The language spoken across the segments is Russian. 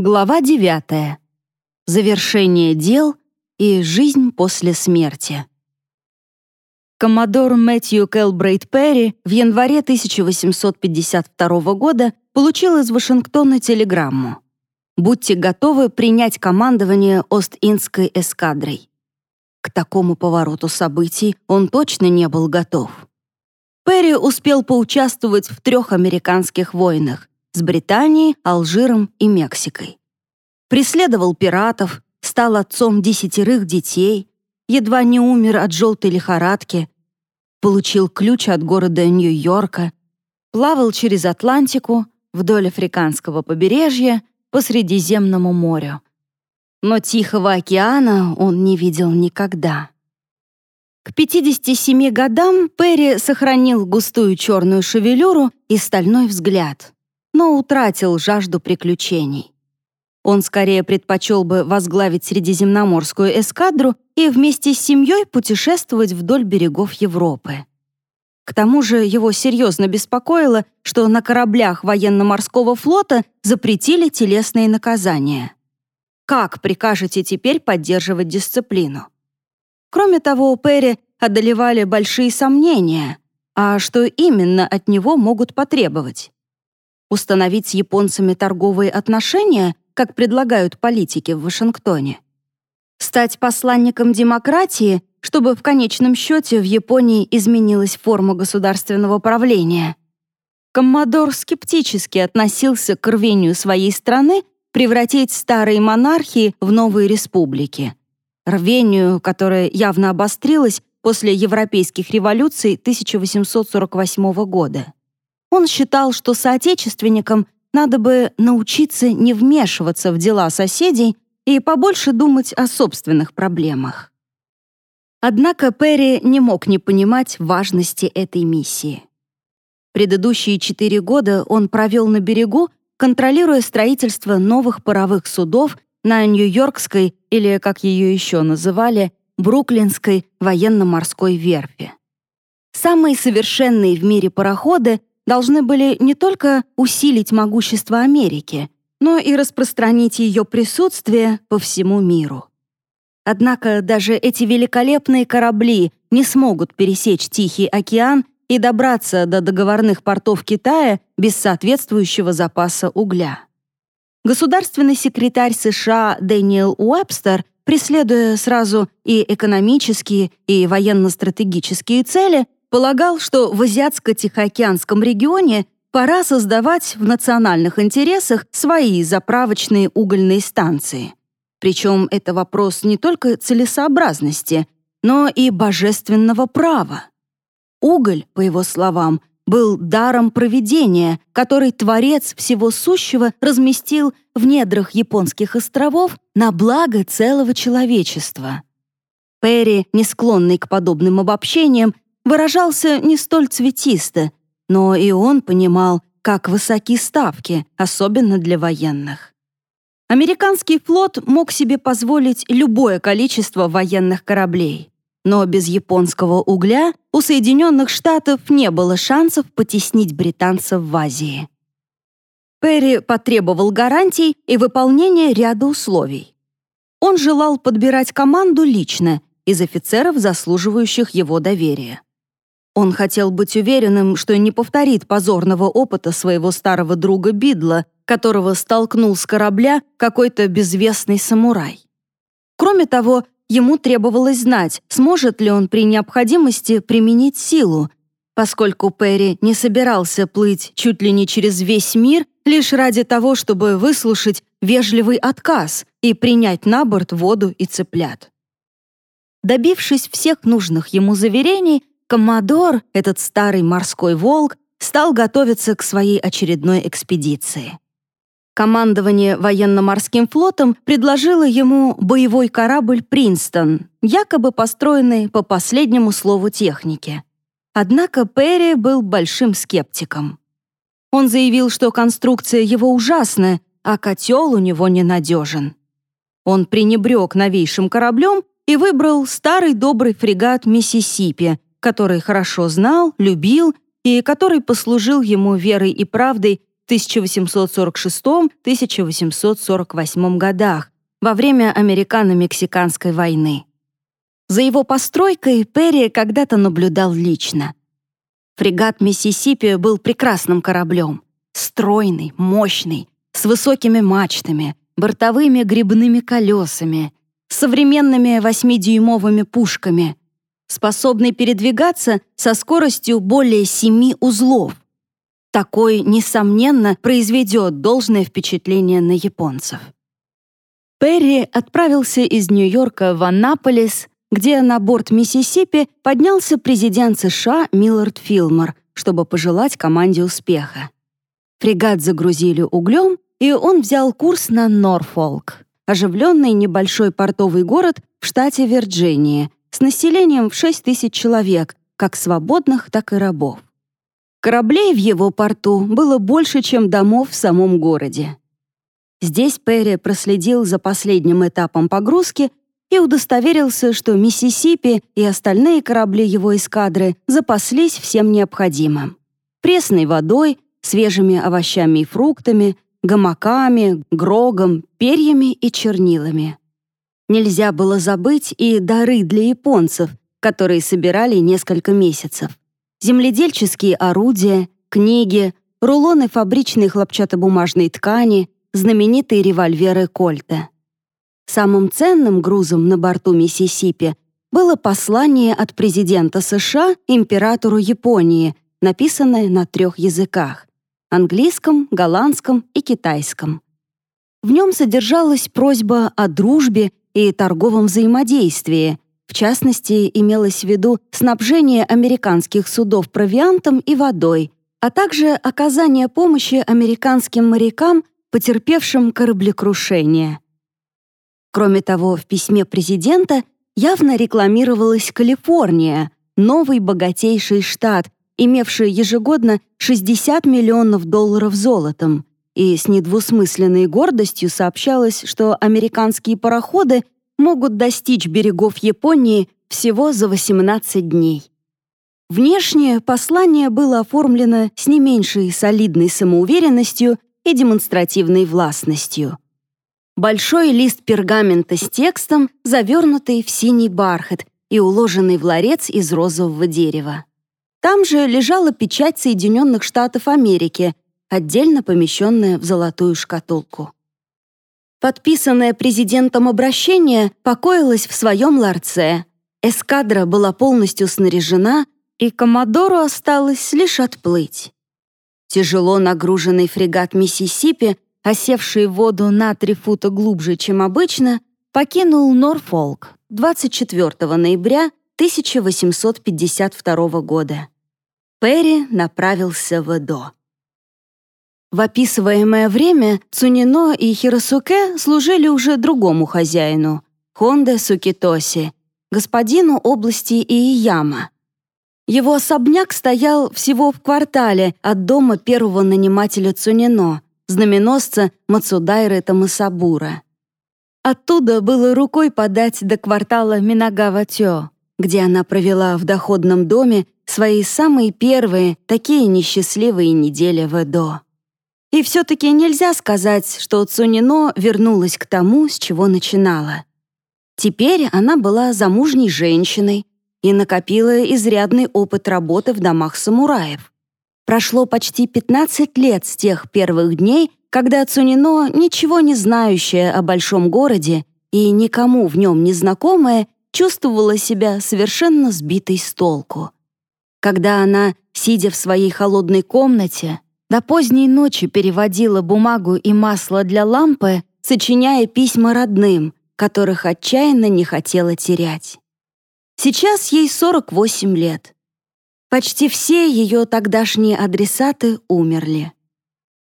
Глава 9. Завершение дел и жизнь после смерти. Коммодор Мэтью Келбрейт Перри в январе 1852 года получил из Вашингтона телеграмму. «Будьте готовы принять командование Ост-Индской эскадрой». К такому повороту событий он точно не был готов. Перри успел поучаствовать в трех американских войнах, с Британией, Алжиром и Мексикой. Преследовал пиратов, стал отцом десятерых детей, едва не умер от желтой лихорадки, получил ключ от города Нью-Йорка, плавал через Атлантику, вдоль африканского побережья, по Средиземному морю. Но Тихого океана он не видел никогда. К 57 годам Перри сохранил густую черную шевелюру и стальной взгляд но утратил жажду приключений. Он скорее предпочел бы возглавить Средиземноморскую эскадру и вместе с семьей путешествовать вдоль берегов Европы. К тому же его серьезно беспокоило, что на кораблях военно-морского флота запретили телесные наказания. Как прикажете теперь поддерживать дисциплину? Кроме того, Перри одолевали большие сомнения, а что именно от него могут потребовать? Установить с японцами торговые отношения, как предлагают политики в Вашингтоне? Стать посланником демократии, чтобы в конечном счете в Японии изменилась форма государственного правления? Коммодор скептически относился к рвению своей страны превратить старые монархии в новые республики. Рвению, которое явно обострилось после европейских революций 1848 года. Он считал, что соотечественникам надо бы научиться не вмешиваться в дела соседей и побольше думать о собственных проблемах. Однако Перри не мог не понимать важности этой миссии. Предыдущие четыре года он провел на берегу, контролируя строительство новых паровых судов на Нью-Йоркской, или, как ее еще называли, Бруклинской военно-морской верфи. Самые совершенные в мире пароходы должны были не только усилить могущество Америки, но и распространить ее присутствие по всему миру. Однако даже эти великолепные корабли не смогут пересечь Тихий океан и добраться до договорных портов Китая без соответствующего запаса угля. Государственный секретарь США Дэниел Уэбстер, преследуя сразу и экономические, и военно-стратегические цели, полагал, что в Азиатско-Тихоокеанском регионе пора создавать в национальных интересах свои заправочные угольные станции. Причем это вопрос не только целесообразности, но и божественного права. Уголь, по его словам, был даром провидения, который Творец всего сущего разместил в недрах японских островов на благо целого человечества. Перри, не склонный к подобным обобщениям, выражался не столь цветисто, но и он понимал, как высоки ставки, особенно для военных. Американский флот мог себе позволить любое количество военных кораблей, но без японского угля у Соединенных Штатов не было шансов потеснить британцев в Азии. Перри потребовал гарантий и выполнения ряда условий. Он желал подбирать команду лично из офицеров, заслуживающих его доверия. Он хотел быть уверенным, что не повторит позорного опыта своего старого друга Бидла, которого столкнул с корабля какой-то безвестный самурай. Кроме того, ему требовалось знать, сможет ли он при необходимости применить силу, поскольку Перри не собирался плыть чуть ли не через весь мир лишь ради того, чтобы выслушать вежливый отказ и принять на борт воду и цыплят. Добившись всех нужных ему заверений, Коммодор, этот старый морской волк, стал готовиться к своей очередной экспедиции. Командование военно-морским флотом предложило ему боевой корабль «Принстон», якобы построенный по последнему слову техники. Однако Перри был большим скептиком. Он заявил, что конструкция его ужасная, а котел у него ненадежен. Он пренебрег новейшим кораблем и выбрал старый добрый фрегат «Миссисипи», который хорошо знал, любил и который послужил ему верой и правдой 1846-1848 годах во время Американо-Мексиканской войны. За его постройкой Перри когда-то наблюдал лично. Фрегат «Миссисипи» был прекрасным кораблем. Стройный, мощный, с высокими мачтами, бортовыми грибными колесами, современными восьмидюймовыми пушками, способный передвигаться со скоростью более семи узлов. Такой, несомненно, произведет должное впечатление на японцев. Перри отправился из Нью-Йорка в Аннаполис, где на борт «Миссисипи» поднялся президент США Миллард Филмор, чтобы пожелать команде успеха. Фрегат загрузили углем, и он взял курс на Норфолк, оживленный небольшой портовый город в штате Вирджиния, с населением в 6 тысяч человек, как свободных, так и рабов. Кораблей в его порту было больше, чем домов в самом городе. Здесь Перри проследил за последним этапом погрузки и удостоверился, что Миссисипи и остальные корабли его эскадры запаслись всем необходимым. Пресной водой, свежими овощами и фруктами, гамаками, грогом, перьями и чернилами. Нельзя было забыть и дары для японцев, которые собирали несколько месяцев. Земледельческие орудия, книги, рулоны фабричной хлопчатобумажной ткани, знаменитые револьверы Кольта. Самым ценным грузом на борту «Миссисипи» было послание от президента США императору Японии, написанное на трех языках — английском, голландском и китайском. В нем содержалась просьба о дружбе и торговом взаимодействии, в частности, имелось в виду снабжение американских судов провиантом и водой, а также оказание помощи американским морякам, потерпевшим кораблекрушение. Кроме того, в письме президента явно рекламировалась Калифорния, новый богатейший штат, имевший ежегодно 60 миллионов долларов золотом, и с недвусмысленной гордостью сообщалось, что американские пароходы могут достичь берегов Японии всего за 18 дней. Внешнее послание было оформлено с не меньшей солидной самоуверенностью и демонстративной властностью большой лист пергамента с текстом, завернутый в синий бархат и уложенный в ларец из розового дерева. Там же лежала печать Соединенных Штатов Америки, отдельно помещенная в золотую шкатулку. Подписанное президентом обращение покоилось в своем ларце. Эскадра была полностью снаряжена, и Коммодору осталось лишь отплыть. Тяжело нагруженный фрегат «Миссисипи» осевший в воду на три фута глубже, чем обычно, покинул Норфолк 24 ноября 1852 года. Перри направился в Эдо. В описываемое время Цунино и Хиросуке служили уже другому хозяину — Хонде Сукитоси, господину области Иияма. Его особняк стоял всего в квартале от дома первого нанимателя Цунино — знаменосца Мацудайры Тамасабура. Оттуда было рукой подать до квартала Минагава-Тё, где она провела в доходном доме свои самые первые, такие несчастливые недели в Эдо. И все-таки нельзя сказать, что Цунино вернулась к тому, с чего начинала. Теперь она была замужней женщиной и накопила изрядный опыт работы в домах самураев. Прошло почти 15 лет с тех первых дней, когда Цунино, ничего не знающая о большом городе и никому в нем не знакомая, чувствовала себя совершенно сбитой с толку. Когда она, сидя в своей холодной комнате, до поздней ночи переводила бумагу и масло для лампы, сочиняя письма родным, которых отчаянно не хотела терять. Сейчас ей 48 лет. Почти все ее тогдашние адресаты умерли.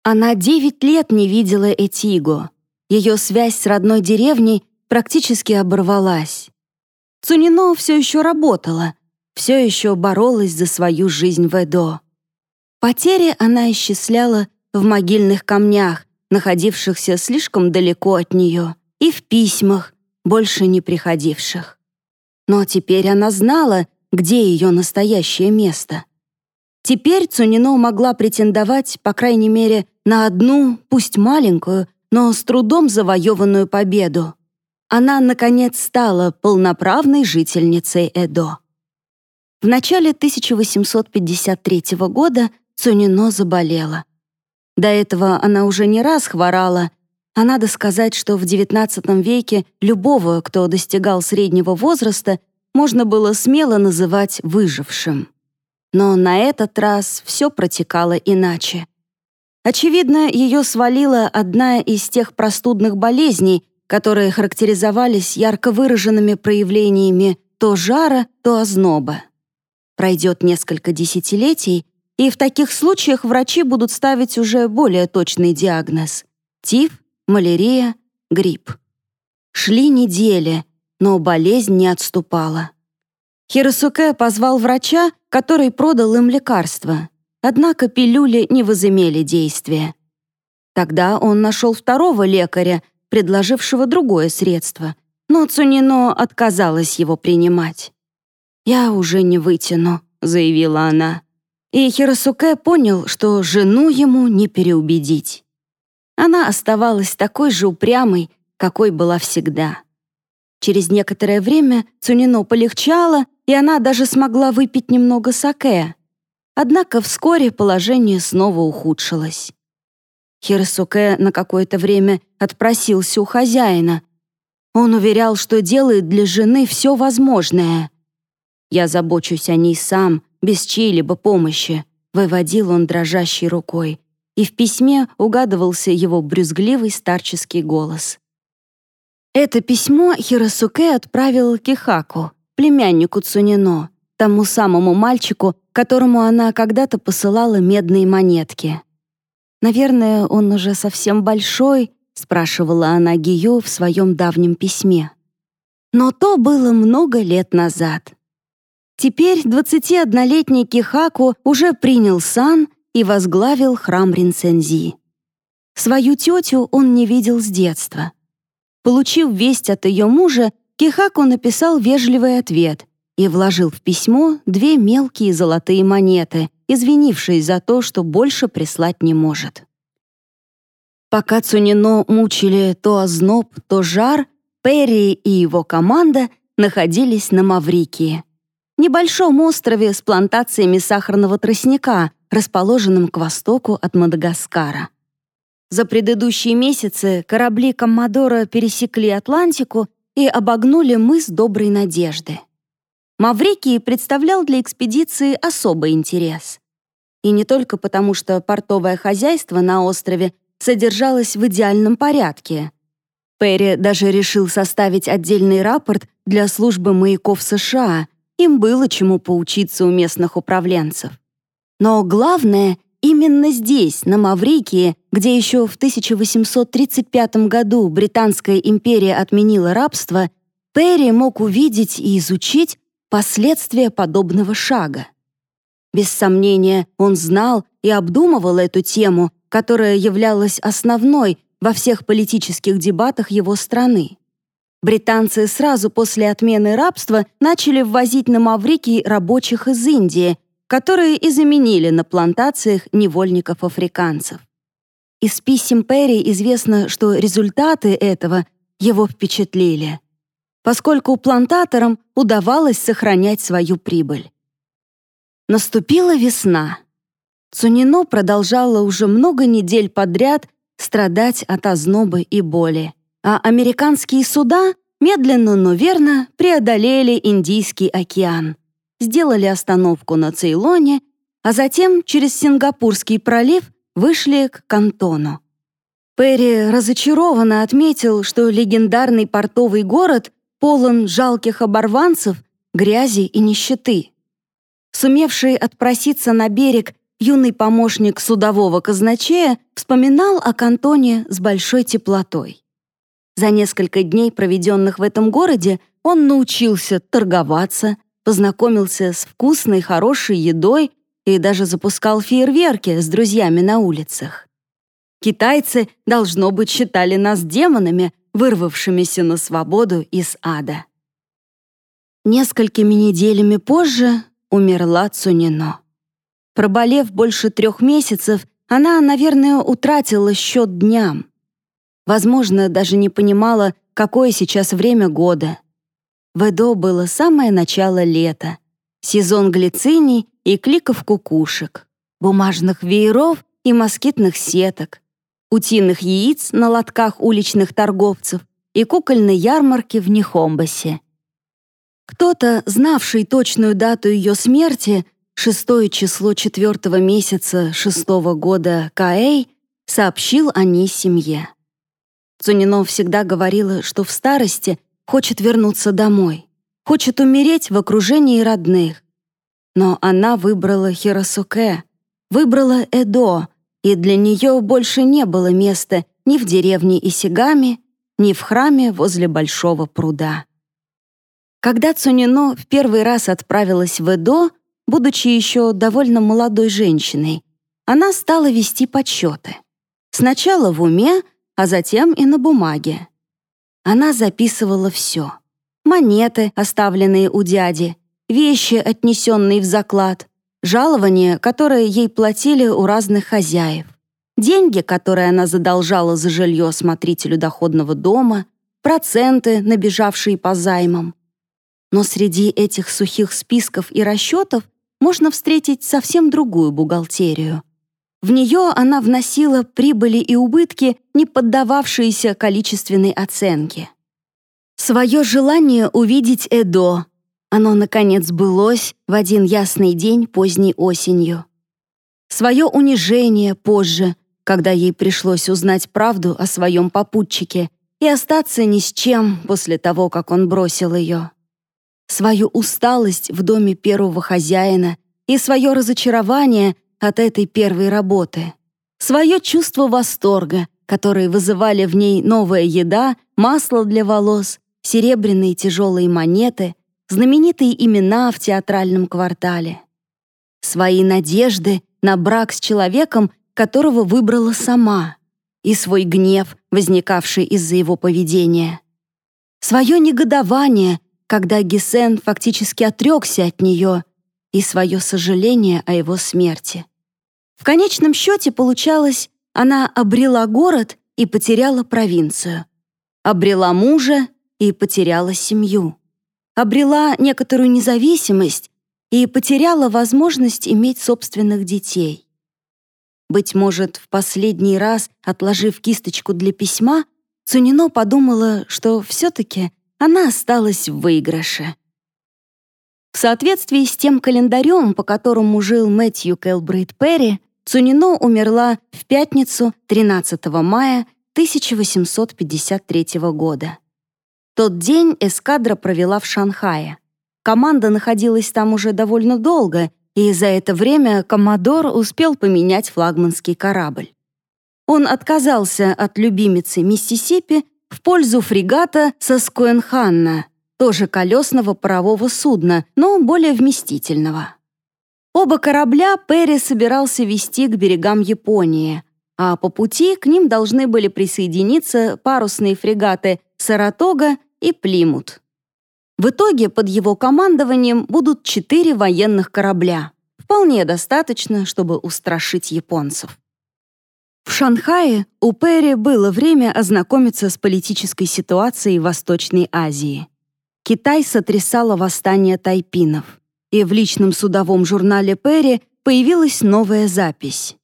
Она девять лет не видела Этиго. Ее связь с родной деревней практически оборвалась. Цунино все еще работала, все еще боролась за свою жизнь в Эдо. Потери она исчисляла в могильных камнях, находившихся слишком далеко от нее, и в письмах, больше не приходивших. Но теперь она знала, где ее настоящее место. Теперь Цунино могла претендовать, по крайней мере, на одну, пусть маленькую, но с трудом завоеванную победу. Она, наконец, стала полноправной жительницей Эдо. В начале 1853 года Цунино заболела. До этого она уже не раз хворала, а надо сказать, что в XIX веке любого, кто достигал среднего возраста, можно было смело называть выжившим. Но на этот раз все протекало иначе. Очевидно, ее свалила одна из тех простудных болезней, которые характеризовались ярко выраженными проявлениями то жара, то озноба. Пройдет несколько десятилетий, и в таких случаях врачи будут ставить уже более точный диагноз — тиф, малярия, грипп. Шли недели, но болезнь не отступала. Хиросуке позвал врача, который продал им лекарства, однако пилюли не возымели действия. Тогда он нашел второго лекаря, предложившего другое средство, но Цунино отказалась его принимать. «Я уже не вытяну», — заявила она. И Хиросуке понял, что жену ему не переубедить. Она оставалась такой же упрямой, какой была всегда. Через некоторое время Цунино полегчало, и она даже смогла выпить немного саке. Однако вскоре положение снова ухудшилось. Хиросуке на какое-то время отпросился у хозяина. Он уверял, что делает для жены все возможное. «Я забочусь о ней сам, без чьей-либо помощи», — выводил он дрожащей рукой, и в письме угадывался его брюзгливый старческий голос. Это письмо Хиросуке отправил Кихаку, племяннику Цунино, тому самому мальчику, которому она когда-то посылала медные монетки. «Наверное, он уже совсем большой», — спрашивала она Гию в своем давнем письме. Но то было много лет назад. Теперь 21-летний Кихаку уже принял сан и возглавил храм Ринцензи. Свою тетю он не видел с детства. Получив весть от ее мужа, Кихаку написал вежливый ответ и вложил в письмо две мелкие золотые монеты, извинившись за то, что больше прислать не может. Пока Цунино мучили то озноб, то жар, Перри и его команда находились на Маврикии, небольшом острове с плантациями сахарного тростника, расположенном к востоку от Мадагаскара. За предыдущие месяцы корабли Коммодора пересекли Атлантику и обогнули мыс Доброй Надежды. Маврикий представлял для экспедиции особый интерес. И не только потому, что портовое хозяйство на острове содержалось в идеальном порядке. Перри даже решил составить отдельный рапорт для службы маяков США. Им было чему поучиться у местных управленцев. Но главное, именно здесь, на Маврикии, где еще в 1835 году Британская империя отменила рабство, Перри мог увидеть и изучить последствия подобного шага. Без сомнения, он знал и обдумывал эту тему, которая являлась основной во всех политических дебатах его страны. Британцы сразу после отмены рабства начали ввозить на Маврикий рабочих из Индии, которые и заменили на плантациях невольников-африканцев. Из писем Перри известно, что результаты этого его впечатлили поскольку плантаторам удавалось сохранять свою прибыль. Наступила весна. Цунино продолжала уже много недель подряд страдать от ознобы и боли, а американские суда медленно, но верно преодолели Индийский океан, сделали остановку на Цейлоне, а затем через Сингапурский пролив вышли к Кантону. Перри разочарованно отметил, что легендарный портовый город полон жалких оборванцев, грязи и нищеты. Сумевший отпроситься на берег юный помощник судового казначея вспоминал о кантоне с большой теплотой. За несколько дней, проведенных в этом городе, он научился торговаться, познакомился с вкусной, хорошей едой и даже запускал фейерверки с друзьями на улицах. Китайцы, должно быть, считали нас демонами, вырвавшимися на свободу из ада. Несколькими неделями позже умерла Цунино. Проболев больше трех месяцев, она, наверное, утратила счет дням. Возможно, даже не понимала, какое сейчас время года. В Эдо было самое начало лета, сезон глициний и кликов кукушек, бумажных вееров и москитных сеток, утиных яиц на лотках уличных торговцев и кукольной ярмарки в Нихомбасе. Кто-то, знавший точную дату ее смерти, шестое число четвертого месяца шестого года Каэй, сообщил о ней семье. Цунино всегда говорила, что в старости хочет вернуться домой, хочет умереть в окружении родных. Но она выбрала Хиросуке, выбрала Эдо, и для нее больше не было места ни в деревне Исигами, ни в храме возле большого пруда. Когда Цунино в первый раз отправилась в Эдо, будучи еще довольно молодой женщиной, она стала вести подсчеты. Сначала в уме, а затем и на бумаге. Она записывала все. Монеты, оставленные у дяди, вещи, отнесенные в заклад, жалования, которые ей платили у разных хозяев, деньги, которые она задолжала за жилье смотрителю доходного дома, проценты, набежавшие по займам. Но среди этих сухих списков и расчетов можно встретить совсем другую бухгалтерию. В нее она вносила прибыли и убытки, не поддававшиеся количественной оценке. Свое желание увидеть Эдо. Оно, наконец, сбылось в один ясный день поздней осенью. Свое унижение позже, когда ей пришлось узнать правду о своем попутчике и остаться ни с чем после того, как он бросил ее. Свою усталость в доме первого хозяина и свое разочарование от этой первой работы. Свое чувство восторга, которое вызывали в ней новая еда, масло для волос, серебряные тяжелые монеты, знаменитые имена в театральном квартале. Свои надежды на брак с человеком, которого выбрала сама, и свой гнев, возникавший из-за его поведения. Свое негодование, когда Гесен фактически отрекся от нее, и свое сожаление о его смерти. В конечном счете получалось, она обрела город и потеряла провинцию. Обрела мужа и потеряла семью. Обрела некоторую независимость и потеряла возможность иметь собственных детей. Быть может, в последний раз, отложив кисточку для письма, Цунино подумала, что все-таки она осталась в выигрыше. В соответствии с тем календарем, по которому жил Мэтью Кэлбрейт Перри, Цунино умерла в пятницу 13 мая 1853 года. Тот день эскадра провела в Шанхае. Команда находилась там уже довольно долго, и за это время Коммодор успел поменять флагманский корабль. Он отказался от любимицы Миссисипи в пользу фрегата Соскоенханна, тоже колесного парового судна, но более вместительного. Оба корабля Перри собирался вести к берегам Японии, а по пути к ним должны были присоединиться парусные фрегаты «Саратога» и «Плимут». В итоге под его командованием будут четыре военных корабля. Вполне достаточно, чтобы устрашить японцев. В Шанхае у Перри было время ознакомиться с политической ситуацией в Восточной Азии. Китай сотрясало восстание тайпинов и в личном судовом журнале Перри появилась новая запись.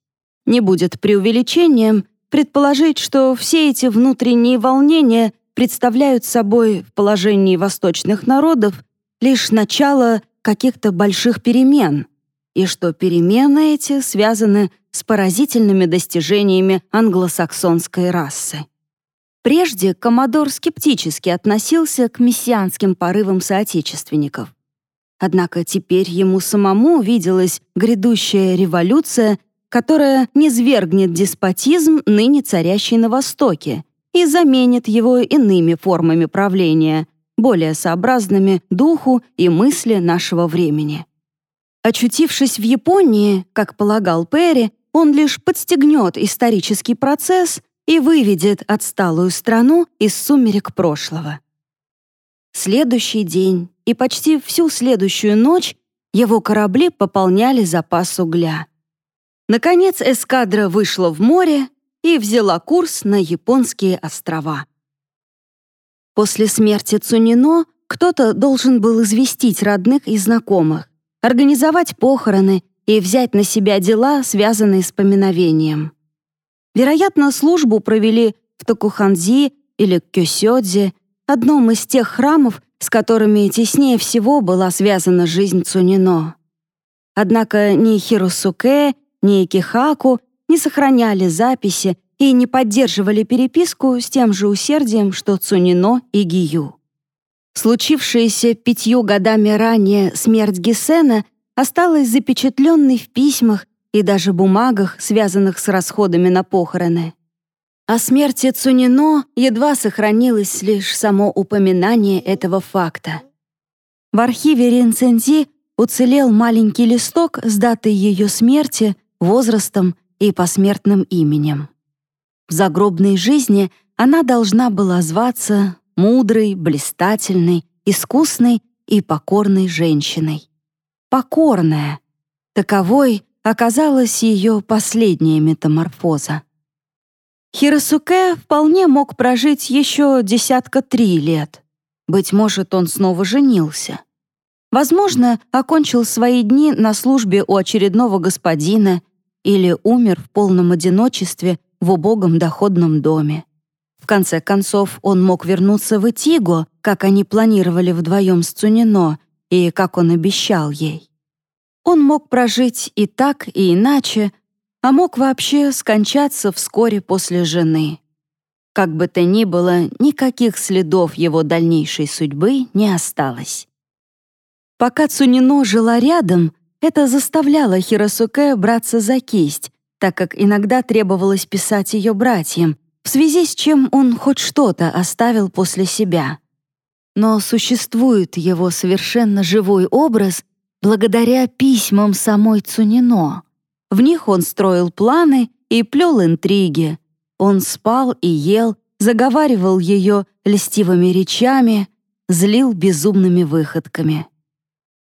Не будет преувеличением предположить, что все эти внутренние волнения представляют собой в положении восточных народов лишь начало каких-то больших перемен, и что перемены эти связаны с поразительными достижениями англосаксонской расы. Прежде Коммодор скептически относился к мессианским порывам соотечественников. Однако теперь ему самому виделась грядущая революция, которая низвергнет деспотизм, ныне царящий на Востоке, и заменит его иными формами правления, более сообразными духу и мысли нашего времени. Очутившись в Японии, как полагал Перри, он лишь подстегнет исторический процесс и выведет отсталую страну из сумерек прошлого. Следующий день и почти всю следующую ночь Его корабли пополняли запас угля. Наконец эскадра вышла в море и взяла курс на японские острова. После смерти Цунино кто-то должен был известить родных и знакомых, организовать похороны и взять на себя дела, связанные с поминовением. Вероятно, службу провели в Токуханзи или Кёсёдзе, одном из тех храмов, с которыми теснее всего была связана жизнь Цунино. Однако ни Хиросуке, ни Кихаку не сохраняли записи и не поддерживали переписку с тем же усердием, что Цунино и Гию. Случившаяся пятью годами ранее смерть Гисена осталась запечатленной в письмах и даже бумагах, связанных с расходами на похороны. О смерти Цунино едва сохранилось лишь само упоминание этого факта. В архиве Ринцензи уцелел маленький листок с датой ее смерти, возрастом и посмертным именем. В загробной жизни она должна была зваться мудрой, блистательной, искусной и покорной женщиной. Покорная. Таковой оказалась ее последняя метаморфоза. Хиросуке вполне мог прожить еще десятка три лет. Быть может, он снова женился. Возможно, окончил свои дни на службе у очередного господина или умер в полном одиночестве в убогом доходном доме. В конце концов, он мог вернуться в Итиго, как они планировали вдвоем с Цунино и как он обещал ей. Он мог прожить и так, и иначе, а мог вообще скончаться вскоре после жены. Как бы то ни было, никаких следов его дальнейшей судьбы не осталось. Пока Цунино жила рядом, это заставляло Хиросуке браться за кисть, так как иногда требовалось писать ее братьям, в связи с чем он хоть что-то оставил после себя. Но существует его совершенно живой образ благодаря письмам самой Цунино. В них он строил планы и плел интриги. Он спал и ел, заговаривал ее льстивыми речами, злил безумными выходками.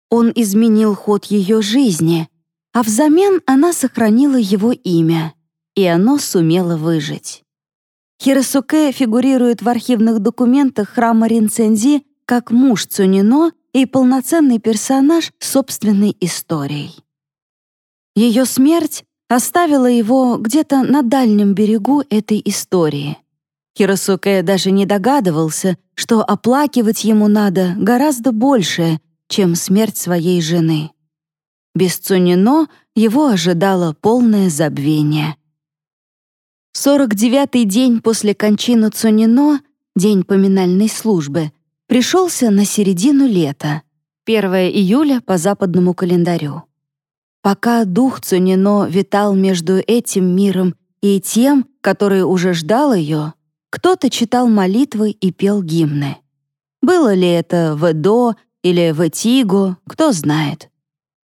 Он изменил ход ее жизни, а взамен она сохранила его имя, и оно сумело выжить. Хиросуке фигурирует в архивных документах храма Ринцензи как муж Цунино и полноценный персонаж собственной историей. Ее смерть оставила его где-то на дальнем берегу этой истории. Хиросуке даже не догадывался, что оплакивать ему надо гораздо больше, чем смерть своей жены. Без Цунино его ожидало полное забвение. 49-й день после кончины Цунино, день поминальной службы, пришелся на середину лета, 1 июля по западному календарю. Пока дух Цунино витал между этим миром и тем, который уже ждал ее, кто-то читал молитвы и пел гимны. Было ли это в Эдо или в Этиго, кто знает.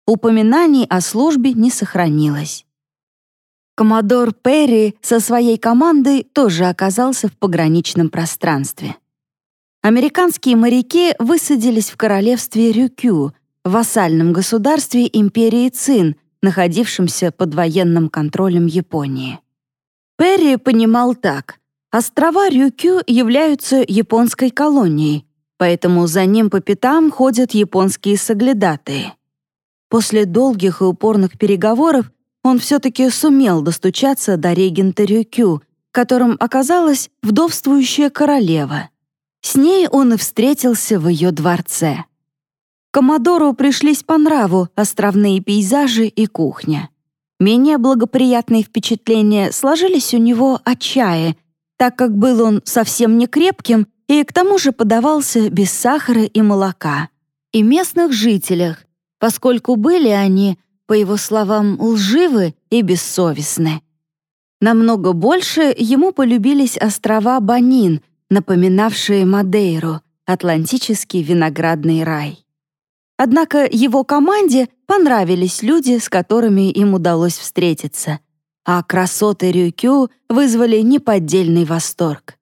Упоминаний о службе не сохранилось. Коммодор Перри со своей командой тоже оказался в пограничном пространстве. Американские моряки высадились в королевстве Рюкю, вассальном государстве империи Цин, находившемся под военным контролем Японии. Перри понимал так. Острова Рюкю являются японской колонией, поэтому за ним по пятам ходят японские соглядатые. После долгих и упорных переговоров он все-таки сумел достучаться до регента Рюкю, которым оказалась вдовствующая королева. С ней он и встретился в ее дворце. Комодору пришлись по нраву островные пейзажи и кухня. Менее благоприятные впечатления сложились у него о чае, так как был он совсем не крепким и к тому же подавался без сахара и молока, и местных жителях, поскольку были они, по его словам, лживы и бессовестны. Намного больше ему полюбились острова Банин, напоминавшие Мадейру, атлантический виноградный рай. Однако его команде понравились люди, с которыми им удалось встретиться, а красоты Рюкю вызвали неподдельный восторг.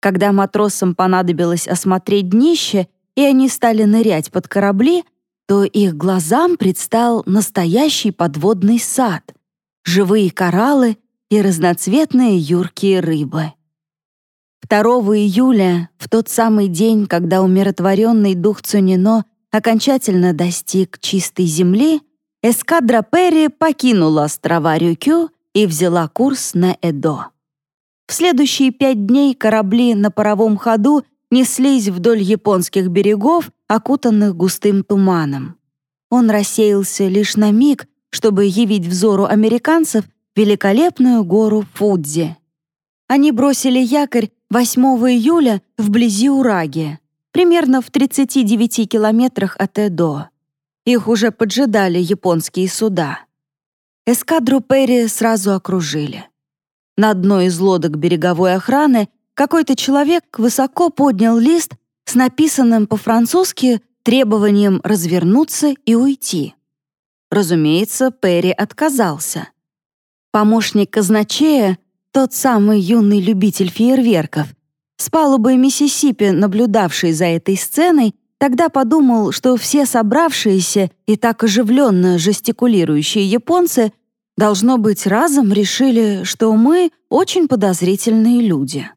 Когда матросам понадобилось осмотреть днище, и они стали нырять под корабли, то их глазам предстал настоящий подводный сад, живые кораллы и разноцветные юркие рыбы. 2 июля, в тот самый день, когда умиротворенный дух Цунино окончательно достиг чистой земли, эскадра Перри покинула острова Рюкю и взяла курс на Эдо. В следующие пять дней корабли на паровом ходу неслись вдоль японских берегов, окутанных густым туманом. Он рассеялся лишь на миг, чтобы явить взору американцев великолепную гору Фудзи. Они бросили якорь 8 июля вблизи Ураги, примерно в 39 километрах от Эдо. Их уже поджидали японские суда. Эскадру Перри сразу окружили. На одной из лодок береговой охраны какой-то человек высоко поднял лист с написанным по-французски требованием развернуться и уйти. Разумеется, Перри отказался. Помощник казначея, тот самый юный любитель фейерверков, с палубы Миссисипи, наблюдавший за этой сценой, тогда подумал, что все собравшиеся и так оживленно жестикулирующие японцы должно быть разом решили, что мы очень подозрительные люди.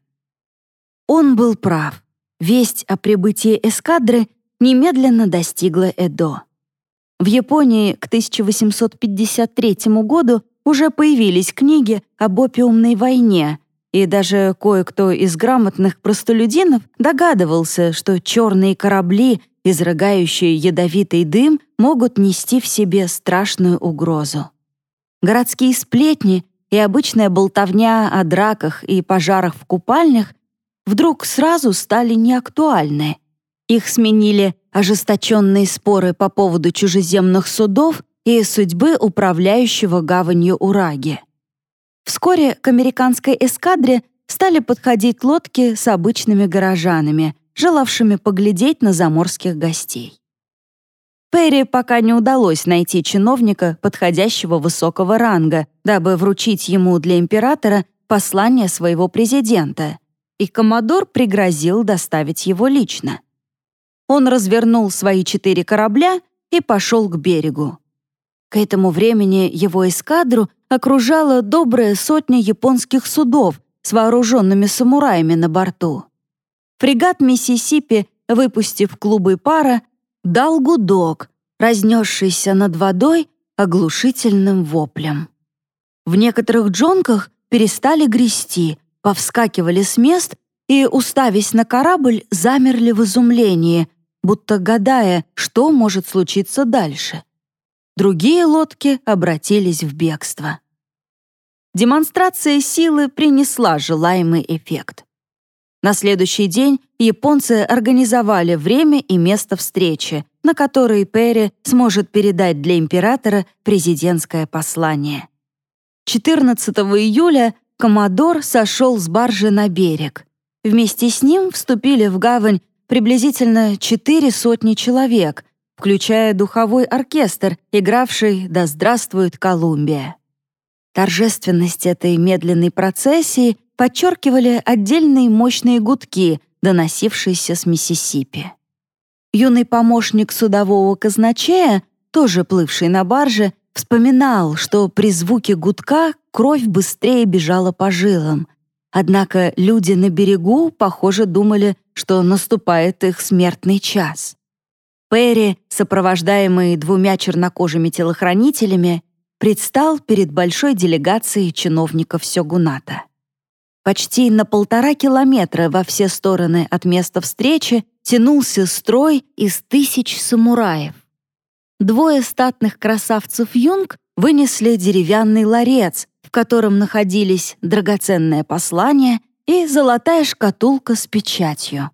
Он был прав. Весть о прибытии эскадры немедленно достигла Эдо. В Японии к 1853 году уже появились книги об опиумной войне, и даже кое-кто из грамотных простолюдинов догадывался, что черные корабли, изрыгающие ядовитый дым, могут нести в себе страшную угрозу. Городские сплетни и обычная болтовня о драках и пожарах в купальнях вдруг сразу стали неактуальны. Их сменили ожесточенные споры по поводу чужеземных судов и судьбы управляющего гаванью Ураги. Вскоре к американской эскадре стали подходить лодки с обычными горожанами, желавшими поглядеть на заморских гостей. Перри пока не удалось найти чиновника подходящего высокого ранга, дабы вручить ему для императора послание своего президента, и коммодор пригрозил доставить его лично. Он развернул свои четыре корабля и пошел к берегу. К этому времени его эскадру окружала добрая сотня японских судов с вооруженными самураями на борту. Фрегат «Миссисипи», выпустив клубы пара, дал гудок, разнесшийся над водой оглушительным воплем. В некоторых джонках перестали грести, повскакивали с мест и, уставясь на корабль, замерли в изумлении, будто гадая, что может случиться дальше. Другие лодки обратились в бегство. Демонстрация силы принесла желаемый эффект. На следующий день японцы организовали время и место встречи, на которой Перри сможет передать для императора президентское послание. 14 июля Коммодор сошел с баржи на берег. Вместе с ним вступили в гавань приблизительно четыре сотни человек, включая духовой оркестр, игравший «Да здравствует Колумбия». Торжественность этой медленной процессии подчеркивали отдельные мощные гудки, доносившиеся с Миссисипи. Юный помощник судового казначея, тоже плывший на барже, вспоминал, что при звуке гудка кровь быстрее бежала по жилам. Однако люди на берегу, похоже, думали, что наступает их смертный час. Перри, сопровождаемый двумя чернокожими телохранителями, предстал перед большой делегацией чиновников Сёгуната. Почти на полтора километра во все стороны от места встречи тянулся строй из тысяч самураев. Двое статных красавцев юнг вынесли деревянный ларец, в котором находились драгоценное послание и золотая шкатулка с печатью.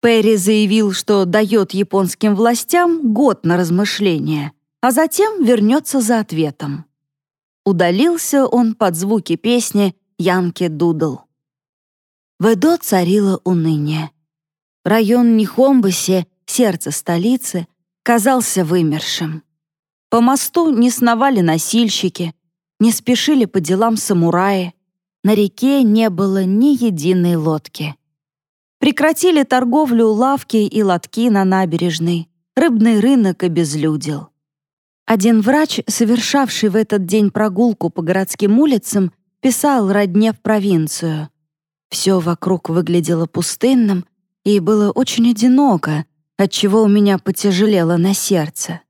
Перри заявил, что дает японским властям год на размышление, а затем вернется за ответом. Удалился он под звуки песни «Янки Дудл». В Эдо царило уныние. Район Нихомбаси, сердце столицы, казался вымершим. По мосту не сновали носильщики, не спешили по делам самураи, на реке не было ни единой лодки. Прекратили торговлю лавки и лотки на набережной. рыбный рынок обезлюдил. Один врач, совершавший в этот день прогулку по городским улицам, писал родне в провинцию. Все вокруг выглядело пустынным, и было очень одиноко, отчего у меня потяжелело на сердце.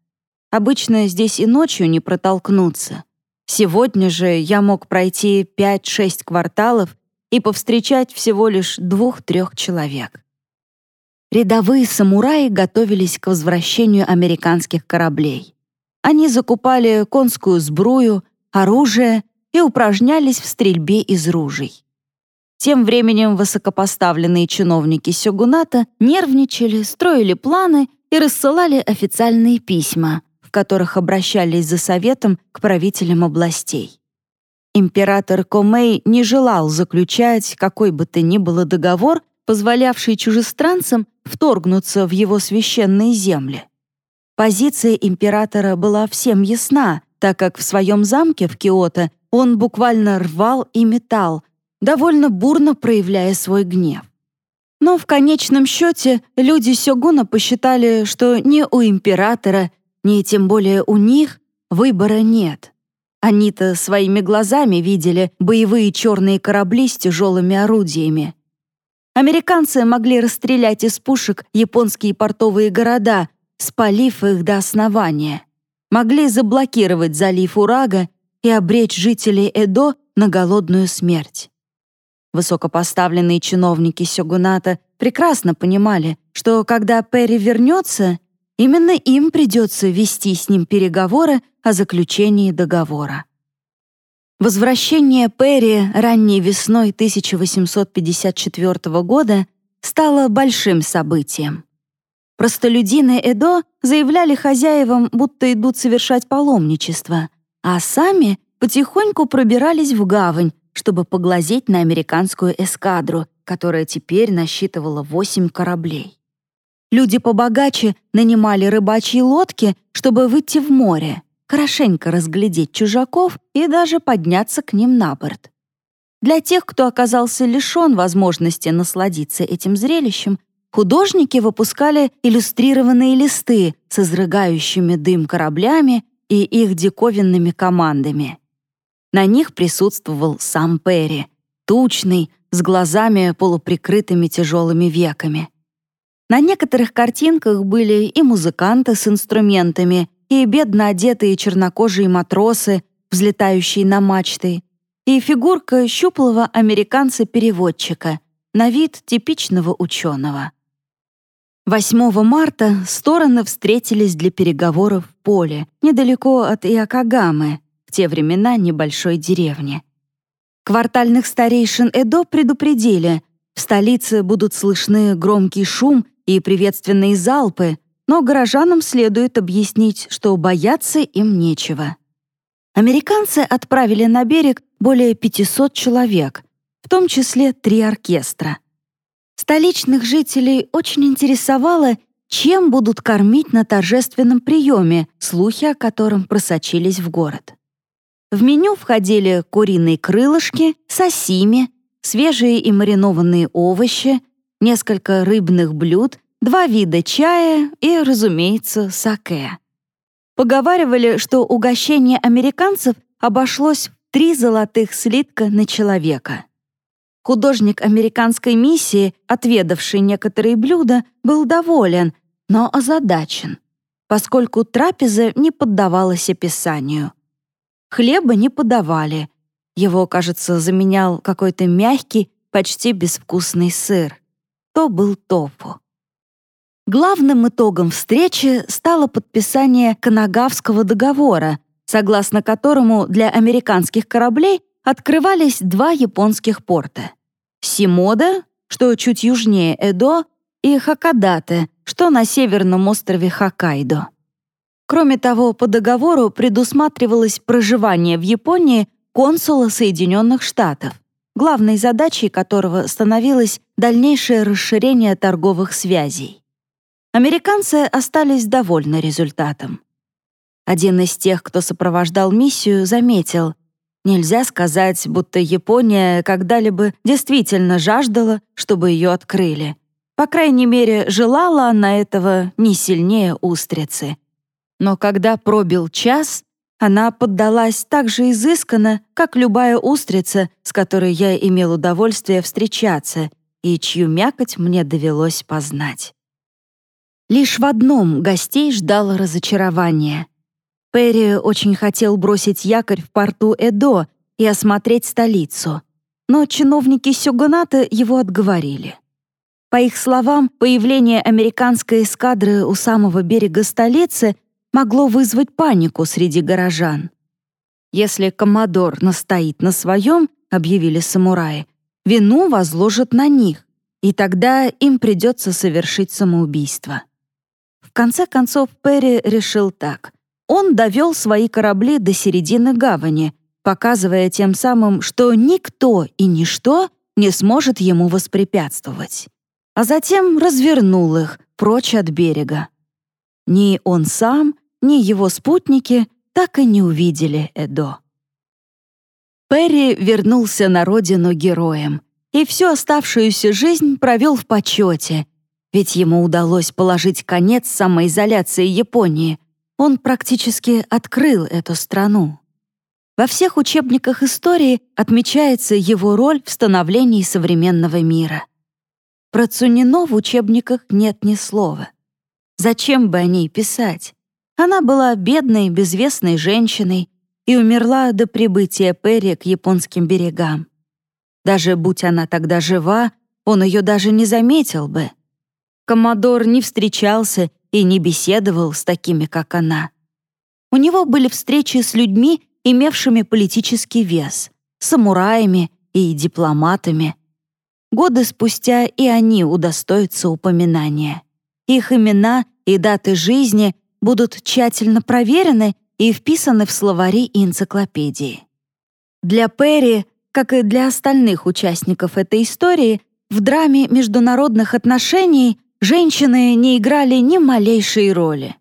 Обычно здесь и ночью не протолкнуться. Сегодня же я мог пройти 5-6 кварталов и повстречать всего лишь двух-трех человек. Рядовые самураи готовились к возвращению американских кораблей. Они закупали конскую сбрую, оружие и упражнялись в стрельбе из ружей. Тем временем высокопоставленные чиновники Сёгуната нервничали, строили планы и рассылали официальные письма, в которых обращались за советом к правителям областей. Император Комей не желал заключать какой бы то ни было договор, позволявший чужестранцам вторгнуться в его священные земли. Позиция императора была всем ясна, так как в своем замке в Киото он буквально рвал и метал, довольно бурно проявляя свой гнев. Но в конечном счете люди Сёгуна посчитали, что ни у императора, ни тем более у них выбора нет. Они-то своими глазами видели боевые черные корабли с тяжелыми орудиями. Американцы могли расстрелять из пушек японские портовые города, спалив их до основания. Могли заблокировать залив Урага и обречь жителей Эдо на голодную смерть. Высокопоставленные чиновники Сёгуната прекрасно понимали, что когда Перри вернется, именно им придется вести с ним переговоры о заключении договора. Возвращение Перри ранней весной 1854 года стало большим событием. Простолюдины Эдо заявляли хозяевам, будто идут совершать паломничество, а сами потихоньку пробирались в гавань, чтобы поглазеть на американскую эскадру, которая теперь насчитывала восемь кораблей. Люди побогаче нанимали рыбачьи лодки, чтобы выйти в море, хорошенько разглядеть чужаков и даже подняться к ним на борт. Для тех, кто оказался лишен возможности насладиться этим зрелищем, Художники выпускали иллюстрированные листы с изрыгающими дым кораблями и их диковинными командами. На них присутствовал сам Перри, тучный, с глазами полуприкрытыми тяжелыми веками. На некоторых картинках были и музыканты с инструментами, и бедно одетые чернокожие матросы, взлетающие на мачты, и фигурка щуплого американца-переводчика, на вид типичного ученого. 8 марта стороны встретились для переговоров в поле, недалеко от Иокагамы, в те времена небольшой деревни. Квартальных старейшин Эдо предупредили, в столице будут слышны громкий шум и приветственные залпы, но горожанам следует объяснить, что бояться им нечего. Американцы отправили на берег более 500 человек, в том числе три оркестра — Столичных жителей очень интересовало, чем будут кормить на торжественном приеме, слухи о котором просочились в город. В меню входили куриные крылышки, сосими, свежие и маринованные овощи, несколько рыбных блюд, два вида чая и, разумеется, саке. Поговаривали, что угощение американцев обошлось в три золотых слитка на человека. Художник американской миссии, отведавший некоторые блюда, был доволен, но озадачен, поскольку трапеза не поддавалась описанию. Хлеба не подавали. Его, кажется, заменял какой-то мягкий, почти безвкусный сыр. То был тофу. Главным итогом встречи стало подписание Канагавского договора, согласно которому для американских кораблей открывались два японских порта — Симода, что чуть южнее Эдо, и Хакадате, что на северном острове Хоккайдо. Кроме того, по договору предусматривалось проживание в Японии консула Соединенных Штатов, главной задачей которого становилось дальнейшее расширение торговых связей. Американцы остались довольны результатом. Один из тех, кто сопровождал миссию, заметил, Нельзя сказать, будто Япония когда-либо действительно жаждала, чтобы ее открыли. По крайней мере, желала она этого не сильнее устрицы. Но когда пробил час, она поддалась так же изысканно, как любая устрица, с которой я имел удовольствие встречаться и чью мякоть мне довелось познать. Лишь в одном гостей ждало разочарование. Перри очень хотел бросить якорь в порту Эдо и осмотреть столицу, но чиновники Сюганата его отговорили. По их словам, появление американской эскадры у самого берега столицы могло вызвать панику среди горожан. Если коммодор настоит на своем, объявили самураи, вину возложат на них, и тогда им придется совершить самоубийство. В конце концов, Перри решил так. Он довел свои корабли до середины гавани, показывая тем самым, что никто и ничто не сможет ему воспрепятствовать. А затем развернул их прочь от берега. Ни он сам, ни его спутники так и не увидели Эдо. Перри вернулся на родину героем и всю оставшуюся жизнь провел в почете, ведь ему удалось положить конец самоизоляции Японии. Он практически открыл эту страну. Во всех учебниках истории отмечается его роль в становлении современного мира. Про Цунино в учебниках нет ни слова. Зачем бы о ней писать? Она была бедной, безвестной женщиной и умерла до прибытия Перри к японским берегам. Даже будь она тогда жива, он ее даже не заметил бы. Коммодор не встречался и не беседовал с такими, как она. У него были встречи с людьми, имевшими политический вес, самураями и дипломатами. Годы спустя и они удостоятся упоминания. Их имена и даты жизни будут тщательно проверены и вписаны в словари и энциклопедии. Для Перри, как и для остальных участников этой истории, в драме международных отношений женщины не играли ни малейшей роли.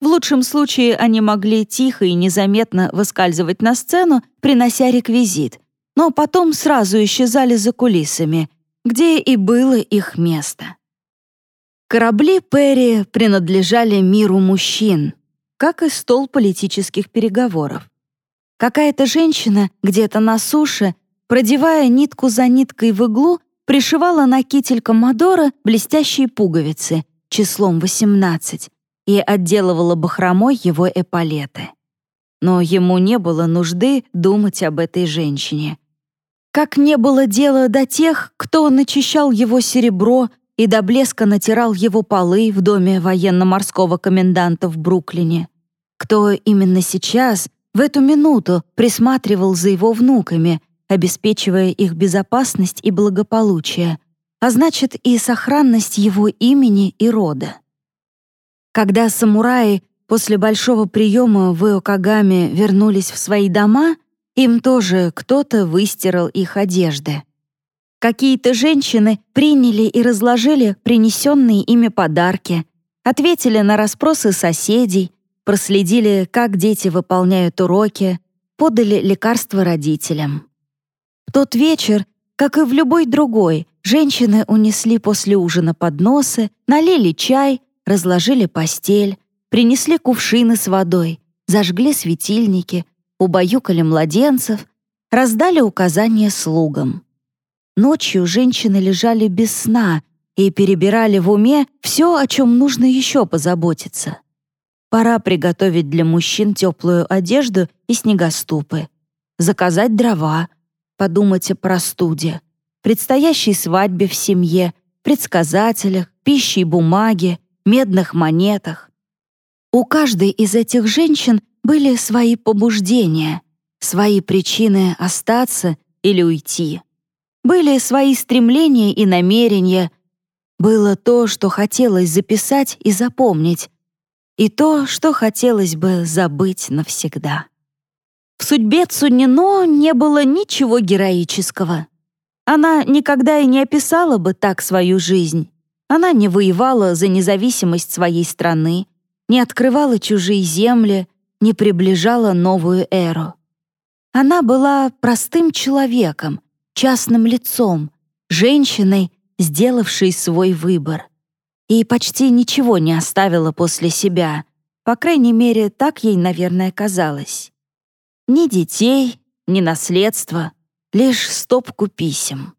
В лучшем случае они могли тихо и незаметно выскальзывать на сцену, принося реквизит, но потом сразу исчезали за кулисами, где и было их место. Корабли Перри принадлежали миру мужчин, как и стол политических переговоров. Какая-то женщина где-то на суше, продевая нитку за ниткой в иглу, пришивала на китель Коммодора блестящие пуговицы числом 18, и отделывала бахромой его эполеты. Но ему не было нужды думать об этой женщине. Как не было дела до тех, кто начищал его серебро и до блеска натирал его полы в доме военно-морского коменданта в Бруклине. Кто именно сейчас, в эту минуту, присматривал за его внуками, обеспечивая их безопасность и благополучие, а значит и сохранность его имени и рода. Когда самураи после большого приема в Иокагаме вернулись в свои дома, им тоже кто-то выстирал их одежды. Какие-то женщины приняли и разложили принесенные ими подарки, ответили на расспросы соседей, проследили, как дети выполняют уроки, подали лекарства родителям. В тот вечер, как и в любой другой, женщины унесли после ужина подносы, налили чай, разложили постель, принесли кувшины с водой, зажгли светильники, убаюкали младенцев, раздали указания слугам. Ночью женщины лежали без сна и перебирали в уме все, о чем нужно еще позаботиться. Пора приготовить для мужчин теплую одежду и снегоступы, заказать дрова, подумать о простуде, предстоящей свадьбе в семье, предсказателях, пище и бумаге, медных монетах. У каждой из этих женщин были свои побуждения, свои причины остаться или уйти. Были свои стремления и намерения. Было то, что хотелось записать и запомнить, и то, что хотелось бы забыть навсегда. В судьбе Цунино не было ничего героического. Она никогда и не описала бы так свою жизнь. Она не воевала за независимость своей страны, не открывала чужие земли, не приближала новую эру. Она была простым человеком, частным лицом, женщиной, сделавшей свой выбор. И почти ничего не оставила после себя. По крайней мере, так ей, наверное, казалось. Ни детей, ни наследства, лишь стопку писем.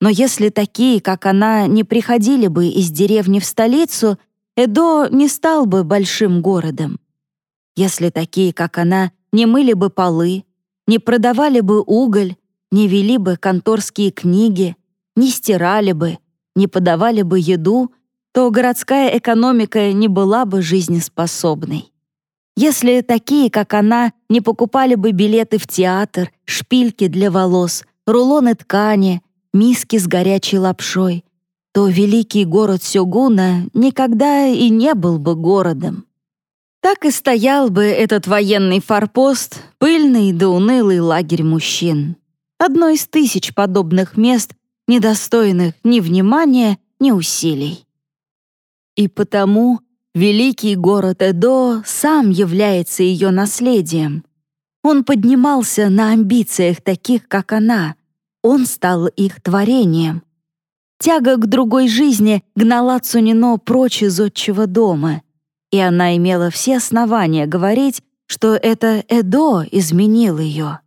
Но если такие, как она, не приходили бы из деревни в столицу, Эдо не стал бы большим городом. Если такие, как она, не мыли бы полы, не продавали бы уголь, не вели бы конторские книги, не стирали бы, не подавали бы еду, то городская экономика не была бы жизнеспособной. Если такие, как она, не покупали бы билеты в театр, шпильки для волос, рулоны ткани, миски с горячей лапшой, то великий город Сёгуна никогда и не был бы городом. Так и стоял бы этот военный форпост, пыльный да унылый лагерь мужчин. Одно из тысяч подобных мест, недостойных ни внимания, ни усилий. И потому великий город Эдо сам является ее наследием. Он поднимался на амбициях таких, как она — он стал их творением. Тяга к другой жизни гнала Цунино прочь из отчего дома, и она имела все основания говорить, что это Эдо изменил ее.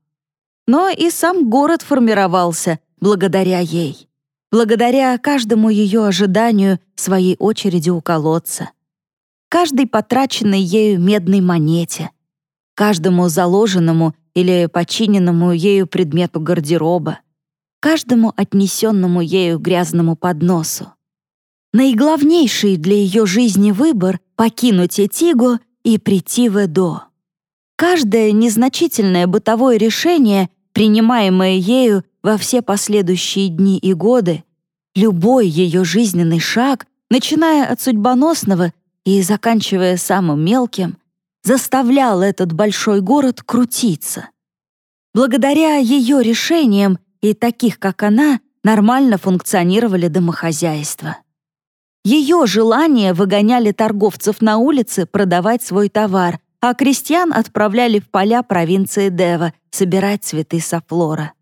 Но и сам город формировался благодаря ей, благодаря каждому ее ожиданию своей очереди у колодца, каждой потраченной ею медной монете, каждому заложенному или починенному ею предмету гардероба, каждому отнесенному ею грязному подносу. Наиглавнейший для ее жизни выбор — покинуть Этиго и прийти в Эдо. Каждое незначительное бытовое решение, принимаемое ею во все последующие дни и годы, любой ее жизненный шаг, начиная от судьбоносного и заканчивая самым мелким, заставлял этот большой город крутиться. Благодаря ее решениям и таких, как она, нормально функционировали домохозяйства. Ее желания выгоняли торговцев на улицы продавать свой товар, а крестьян отправляли в поля провинции Дева собирать цветы софлора.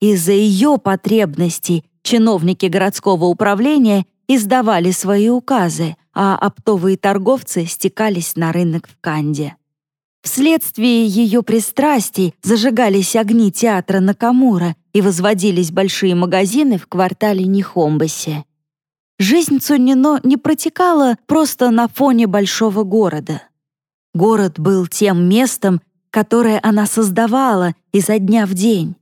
Из-за ее потребностей чиновники городского управления издавали свои указы, а оптовые торговцы стекались на рынок в Канде. Вследствие ее пристрастий зажигались огни театра Накамура и возводились большие магазины в квартале Нихомбасе. Жизнь Цунино не протекала просто на фоне большого города. Город был тем местом, которое она создавала изо дня в день.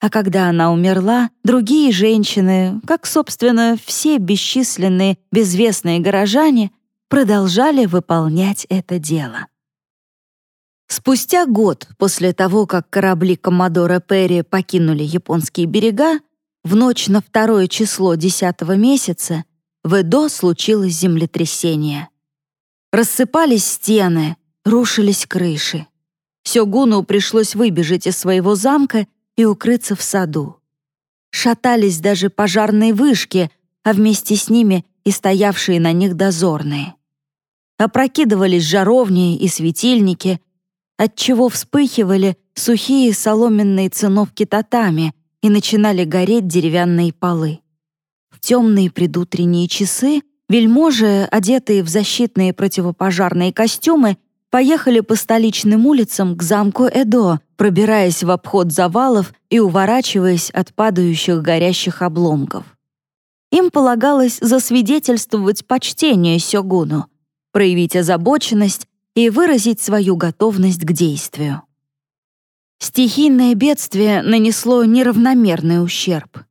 А когда она умерла, другие женщины, как, собственно, все бесчисленные безвестные горожане, продолжали выполнять это дело. Спустя год после того, как корабли Коммодора Перри покинули японские берега, в ночь на второе число десятого месяца в Эдо случилось землетрясение. Рассыпались стены, рушились крыши. Сёгуну пришлось выбежать из своего замка и укрыться в саду. Шатались даже пожарные вышки, а вместе с ними и стоявшие на них дозорные. Опрокидывались жаровни и светильники, отчего вспыхивали сухие соломенные циновки татами и начинали гореть деревянные полы. В темные предутренние часы вельможи, одетые в защитные противопожарные костюмы, поехали по столичным улицам к замку Эдо, пробираясь в обход завалов и уворачиваясь от падающих горящих обломков. Им полагалось засвидетельствовать почтение Сёгуну, проявить озабоченность и выразить свою готовность к действию. Стихийное бедствие нанесло неравномерный ущерб.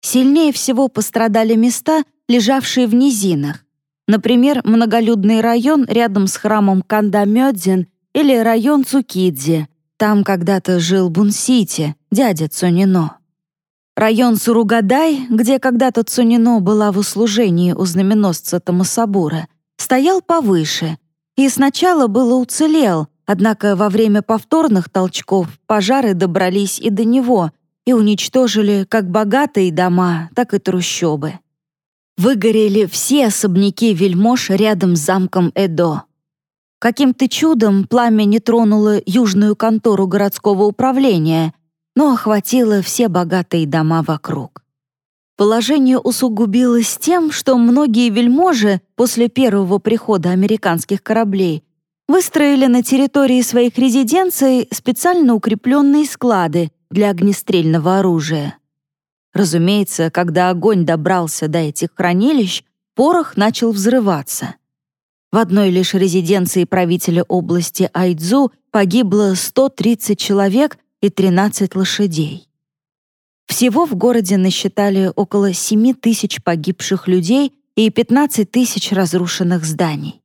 Сильнее всего пострадали места, лежавшие в низинах, например, многолюдный район рядом с храмом Кандамёдзин или район Цукидзи, там когда-то жил Бунсити, дядя Цунино. Район Суругадай, где когда-то Цунино была в услужении у знаменосца Тамасабура, стоял повыше, и сначала было уцелел, однако во время повторных толчков пожары добрались и до него и уничтожили как богатые дома, так и трущобы. Выгорели все особняки вельмож рядом с замком Эдо. Каким-то чудом пламя не тронуло южную контору городского управления, но охватило все богатые дома вокруг. Положение усугубилось тем, что многие вельможи после первого прихода американских кораблей выстроили на территории своих резиденций специально укрепленные склады для огнестрельного оружия. Разумеется, когда огонь добрался до этих хранилищ, порох начал взрываться. В одной лишь резиденции правителя области Айдзу погибло 130 человек и 13 лошадей. Всего в городе насчитали около 7 тысяч погибших людей и 15 тысяч разрушенных зданий.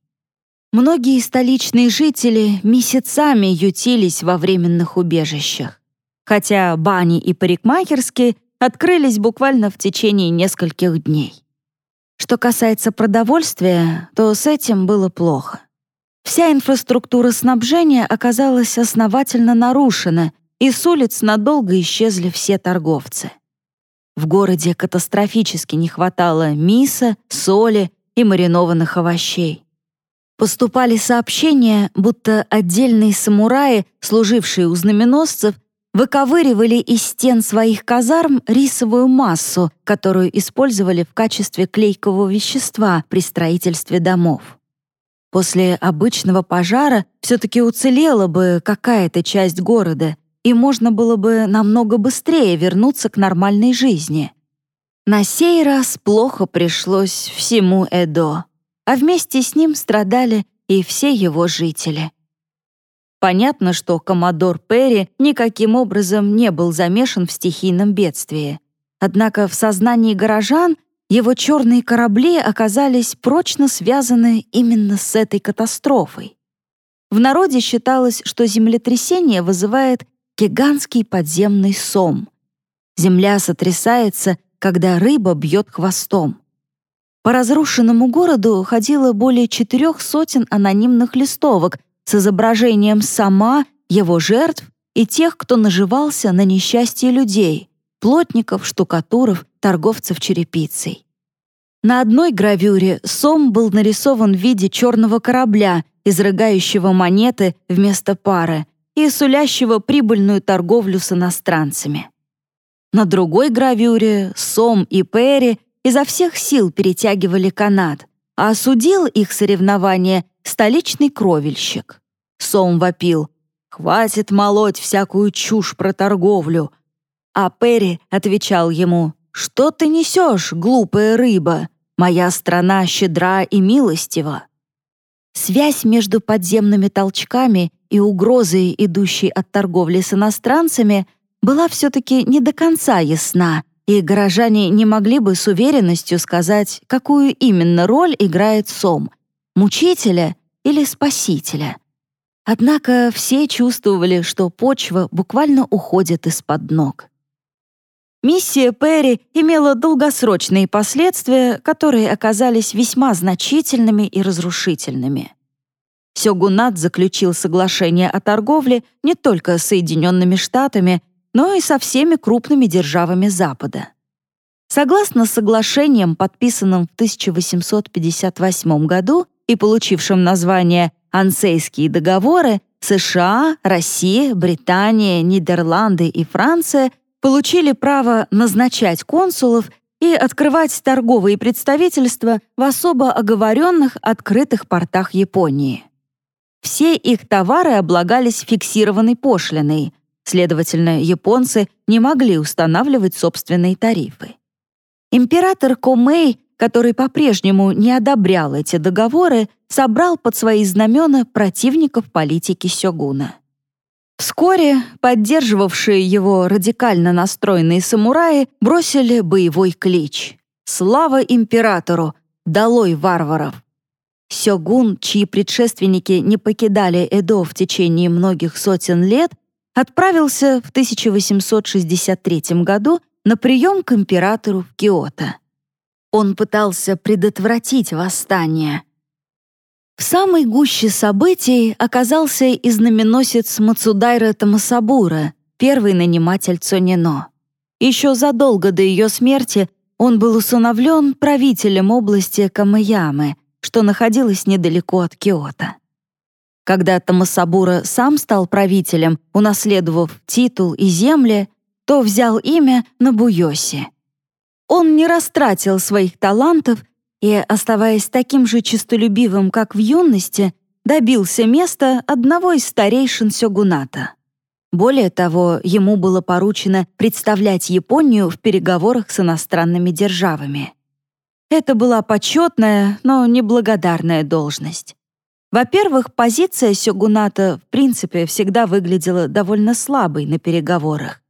Многие столичные жители месяцами ютились во временных убежищах, хотя бани и парикмахерские открылись буквально в течение нескольких дней. Что касается продовольствия, то с этим было плохо. Вся инфраструктура снабжения оказалась основательно нарушена, и с улиц надолго исчезли все торговцы. В городе катастрофически не хватало миса, соли и маринованных овощей. Поступали сообщения, будто отдельные самураи, служившие у знаменосцев, выковыривали из стен своих казарм рисовую массу, которую использовали в качестве клейкового вещества при строительстве домов. После обычного пожара все-таки уцелела бы какая-то часть города, и можно было бы намного быстрее вернуться к нормальной жизни. На сей раз плохо пришлось всему Эдо, а вместе с ним страдали и все его жители. Понятно, что коммодор Перри никаким образом не был замешан в стихийном бедствии. Однако в сознании горожан его черные корабли оказались прочно связаны именно с этой катастрофой. В народе считалось, что землетрясение вызывает гигантский подземный сом. Земля сотрясается, когда рыба бьет хвостом. По разрушенному городу ходило более четырех сотен анонимных листовок с изображением сама, его жертв и тех, кто наживался на несчастье людей, плотников, штукатуров, торговцев черепицей. На одной гравюре сом был нарисован в виде черного корабля, изрыгающего монеты вместо пары, и сулящего прибыльную торговлю с иностранцами. На другой гравюре Сом и Перри изо всех сил перетягивали канат, а осудил их соревнование столичный кровельщик. Сом вопил «Хватит молоть всякую чушь про торговлю!» А Перри отвечал ему «Что ты несешь, глупая рыба? Моя страна щедра и милостива». Связь между подземными толчками и угрозой, идущей от торговли с иностранцами, была все-таки не до конца ясна, и горожане не могли бы с уверенностью сказать, какую именно роль играет сом — мучителя или спасителя. Однако все чувствовали, что почва буквально уходит из-под ног. Миссия Перри имела долгосрочные последствия, которые оказались весьма значительными и разрушительными. Сёгунат заключил соглашение о торговле не только с Соединенными Штатами, но и со всеми крупными державами Запада. Согласно соглашениям, подписанным в 1858 году и получившим название «Ансейские договоры», США, Россия, Британия, Нидерланды и Франция получили право назначать консулов и открывать торговые представительства в особо оговоренных открытых портах Японии. Все их товары облагались фиксированной пошлиной, следовательно, японцы не могли устанавливать собственные тарифы. Император Комэй, который по-прежнему не одобрял эти договоры, собрал под свои знамена противников политики Сёгуна. Вскоре поддерживавшие его радикально настроенные самураи бросили боевой клич «Слава императору! Долой варваров!» Сёгун, чьи предшественники не покидали Эдо в течение многих сотен лет, отправился в 1863 году на прием к императору в Киото. Он пытался предотвратить восстание. В самой гуще событий оказался и знаменосец Мацудайра Тамасабура, первый наниматель Цонино. Еще задолго до ее смерти он был усыновлен правителем области Камаямы — что находилось недалеко от Киото. Когда Тамасабура сам стал правителем, унаследовав титул и земли, то взял имя Набуйоси. Он не растратил своих талантов и, оставаясь таким же честолюбивым, как в юности, добился места одного из старейшин сёгуната. Более того, ему было поручено представлять Японию в переговорах с иностранными державами. Это была почетная, но неблагодарная должность. Во-первых, позиция сёгуната в принципе всегда выглядела довольно слабой на переговорах.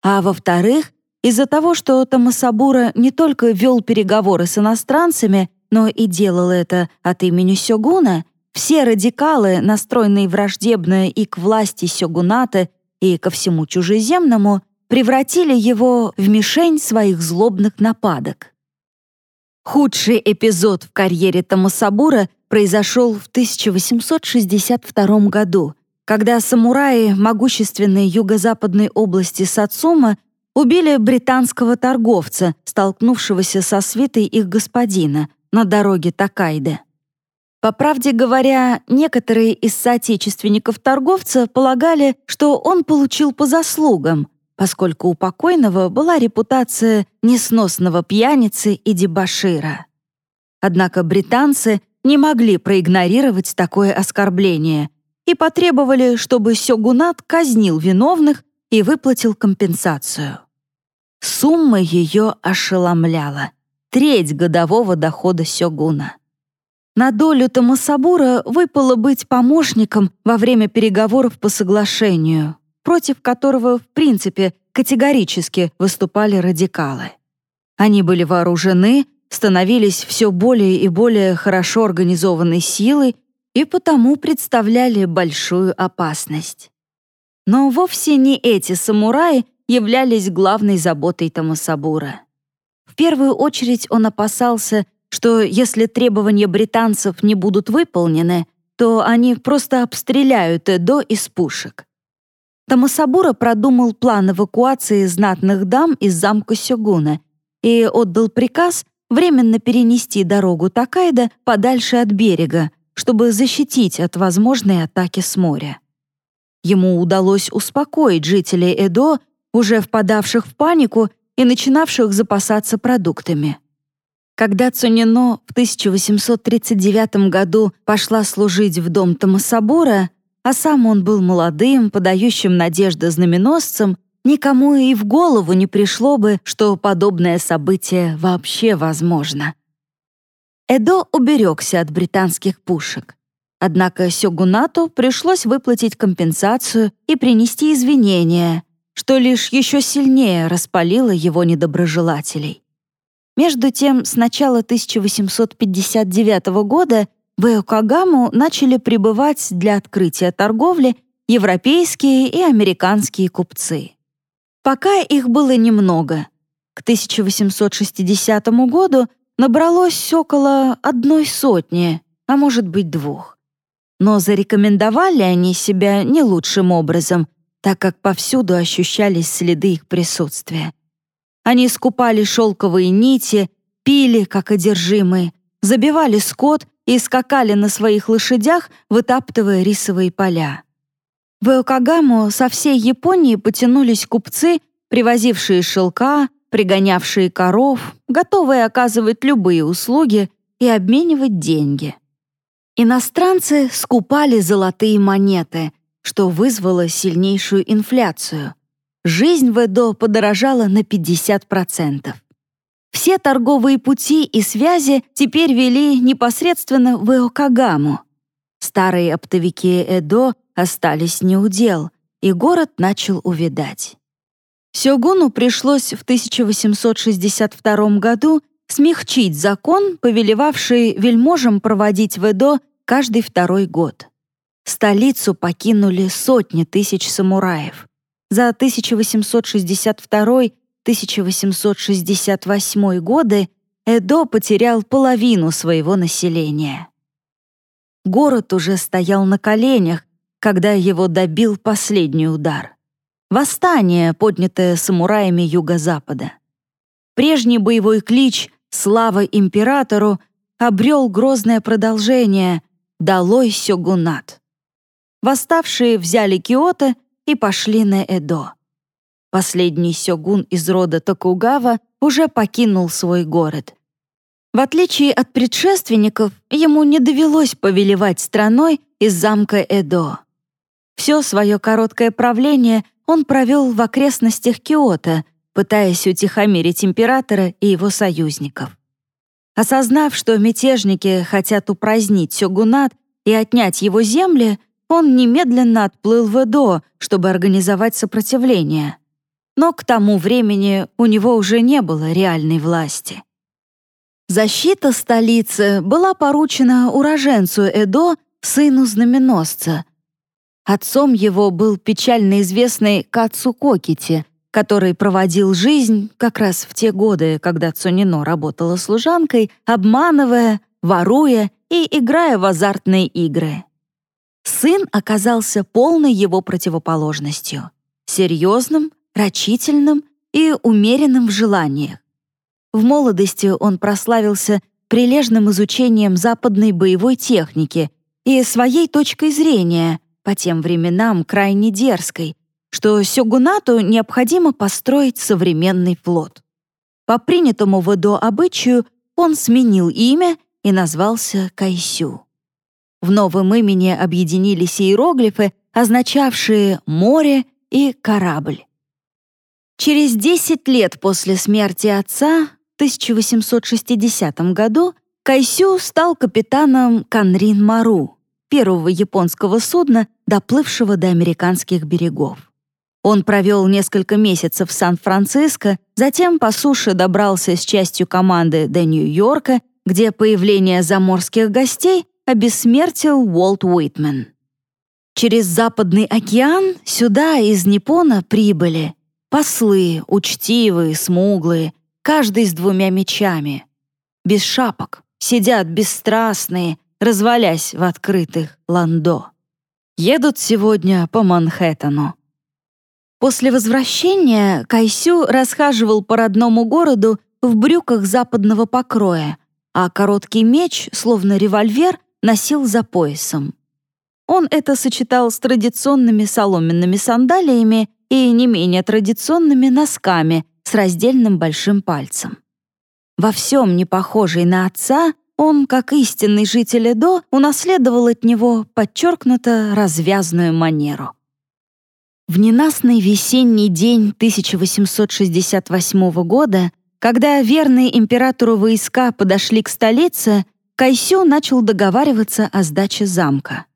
А во-вторых, из-за того, что Тамасабура не только вел переговоры с иностранцами, но и делал это от имени сёгуна, все радикалы, настроенные враждебно и к власти сёгуната, и ко всему чужеземному, превратили его в мишень своих злобных нападок. Худший эпизод в карьере Тамасабура произошел в 1862 году, когда самураи могущественной юго-западной области Сацума убили британского торговца, столкнувшегося со свитой их господина на дороге Такайде. По правде говоря, некоторые из соотечественников торговца полагали, что он получил по заслугам, поскольку у покойного была репутация несносного пьяницы и дебошира. Однако британцы не могли проигнорировать такое оскорбление и потребовали, чтобы Сёгунат казнил виновных и выплатил компенсацию. Сумма ее ошеломляла — треть годового дохода Сёгуна. На долю Тамасабура выпало быть помощником во время переговоров по соглашению, против которого, в принципе, категорически выступали радикалы. Они были вооружены, становились все более и более хорошо организованной силой и потому представляли большую опасность. Но вовсе не эти самураи являлись главной заботой Тамасабура. В первую очередь он опасался, что если требования британцев не будут выполнены, то они просто обстреляют Эдо из пушек. Тамасабура продумал план эвакуации знатных дам из замка Сёгуна и отдал приказ временно перенести дорогу Такайда подальше от берега, чтобы защитить от возможной атаки с моря. Ему удалось успокоить жителей Эдо, уже впадавших в панику и начинавших запасаться продуктами. Когда Цунино в 1839 году пошла служить в дом Томасабура, а сам он был молодым, подающим надежды знаменосцем, никому и в голову не пришло бы, что подобное событие вообще возможно. Эдо уберегся от британских пушек. Однако Сёгунату пришлось выплатить компенсацию и принести извинения, что лишь еще сильнее распалило его недоброжелателей. Между тем, с начала 1859 года в Эокагаму начали прибывать для открытия торговли европейские и американские купцы. Пока их было немного. К 1860 году набралось около одной сотни, а может быть двух. Но зарекомендовали они себя не лучшим образом, так как повсюду ощущались следы их присутствия. Они скупали шелковые нити, пили, как одержимые, забивали скот и скакали на своих лошадях, вытаптывая рисовые поля. В Эокагаму со всей Японии потянулись купцы, привозившие шелка, пригонявшие коров, готовые оказывать любые услуги и обменивать деньги. Иностранцы скупали золотые монеты, что вызвало сильнейшую инфляцию — жизнь в Эдо подорожала на 50%. Все торговые пути и связи теперь вели непосредственно в Эокагаму. Старые оптовики Эдо остались неудел, и город начал увядать. Сёгуну пришлось в 1862 году смягчить закон, повелевавший вельможам проводить в Эдо каждый второй год. Столицу покинули сотни тысяч самураев. За 1862-1868 годы Эдо потерял половину своего населения. Город уже стоял на коленях, когда его добил последний удар. Восстание, поднятое самураями Юго-Запада. Прежний боевой клич «Слава императору» обрел грозное продолжение «Долой сёгунат». Восставшие взяли Киото и пошли на Эдо. Последний сёгун из рода Токугава, уже покинул свой город. В отличие от предшественников, ему не довелось повелевать страной из замка Эдо. Все свое короткое правление он провел в окрестностях Киото, пытаясь утихомирить императора и его союзников. Осознав, что мятежники хотят упразднить сёгунат и отнять его земли, он немедленно отплыл в Эдо, чтобы организовать сопротивление. Но к тому времени у него уже не было реальной власти. Защита столицы была поручена уроженцу Эдо, сыну знаменосца. Отцом его был печально известный Кацу Кокити, который проводил жизнь как раз в те годы, когда Цунино работала служанкой, обманывая, воруя и играя в азартные игры. Сын оказался полной его противоположностью — серьезным, рачительным и умеренным в желаниях. В молодости он прославился прилежным изучением западной боевой техники и своей точкой зрения, по тем временам крайне дерзкой, что Сёгунату необходимо построить современный флот. По принятому в Эдо обычаю он сменил имя и назвался Кайсю. В новом имени объединились иероглифы, означавшие «море» и «корабль». Через 10 лет после смерти отца, в 1860 году, Кайсю стал капитаном Канрин Мару, первого японского судна, доплывшего до американских берегов. Он провел несколько месяцев в Сан-Франциско, затем по суше добрался с частью команды до Нью-Йорка, где появление заморских гостей обессмертил Уолт Уитмен. Через Западный океан сюда из Непона прибыли послы, учтивые, смуглые, каждый с двумя мечами. Без шапок, сидят бесстрастные, развалясь в открытых ландо. Едут сегодня по Манхэттену. После возвращения Кайсю расхаживал по родному городу в брюках западного покроя, а короткий меч, словно револьвер, носил за поясом. Он это сочетал с традиционными соломенными сандалиями и не менее традиционными носками с раздельным большим пальцем. Во всем не похожий на отца, он, как истинный житель Эдо, унаследовал от него подчеркнуто развязную манеру. В ненастный весенний день 1868 года, когда верные императору войска подошли к столице, Кайсю начал договариваться о сдаче замка.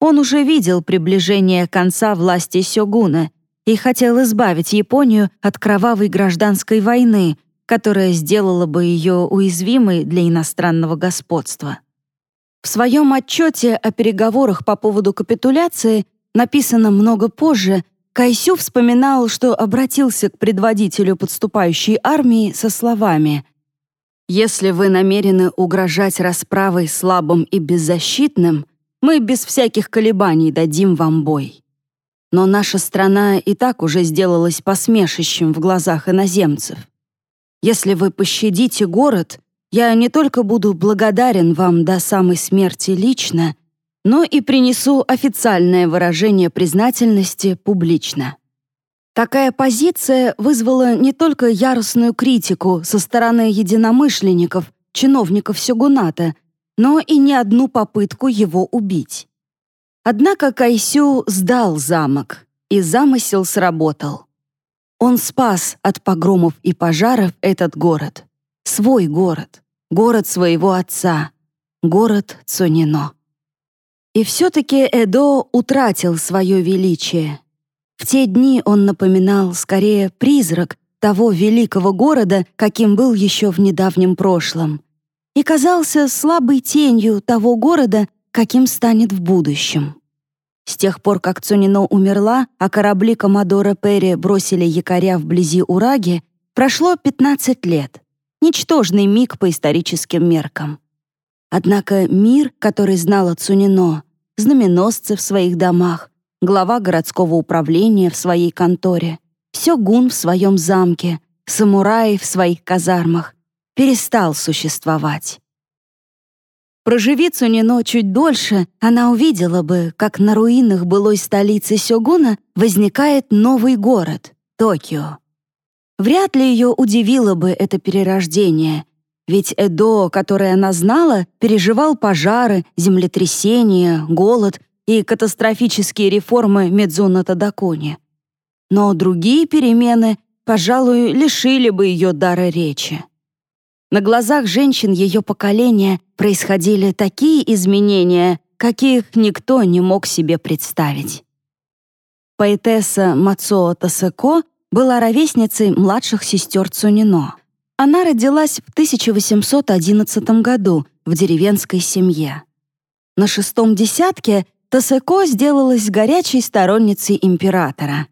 Он уже видел приближение конца власти Сёгуна и хотел избавить Японию от кровавой гражданской войны, которая сделала бы ее уязвимой для иностранного господства. В своем отчете о переговорах по поводу капитуляции, написанном много позже, Кайсю вспоминал, что обратился к предводителю подступающей армии со словами если вы намерены угрожать расправой слабым и беззащитным, мы без всяких колебаний дадим вам бой. Но наша страна и так уже сделалась посмешищем в глазах иноземцев. Если вы пощадите город, я не только буду благодарен вам до самой смерти лично, но и принесу официальное выражение признательности публично. Такая позиция вызвала не только яростную критику со стороны единомышленников, чиновников Сёгуната, но и не одну попытку его убить. Однако Кайсю сдал замок, и замысел сработал. Он спас от погромов и пожаров этот город. Свой город. Город своего отца. Город Цунино. И все-таки Эдо утратил свое величие, в те дни он напоминал скорее призрак того великого города, каким был еще в недавнем прошлом, и казался слабой тенью того города, каким станет в будущем. С тех пор, как Цунино умерла, а корабли Коммодора Перри бросили якоря вблизи Ураги, прошло 15 лет. Ничтожный миг по историческим меркам. Однако мир, который знала Цунино, знаменосцы в своих домах, глава городского управления в своей конторе, сёгун в своем замке, самураи в своих казармах, перестал существовать. Проживи Цунино чуть дольше, она увидела бы, как на руинах былой столицы Сёгуна возникает новый город, Токио. Вряд ли ее удивило бы это перерождение, ведь Эдо, который она знала, переживал пожары, землетрясения, голод и катастрофические реформы Медзуна Тадакуни. Но другие перемены, пожалуй, лишили бы ее дара речи. На глазах женщин ее поколения происходили такие изменения, каких никто не мог себе представить. Поэтесса Мацуо Тасеко была ровесницей младших сестер Цунино. Она родилась в 1811 году в деревенской семье. На шестом десятке Тосеко сделалась горячей сторонницей императора.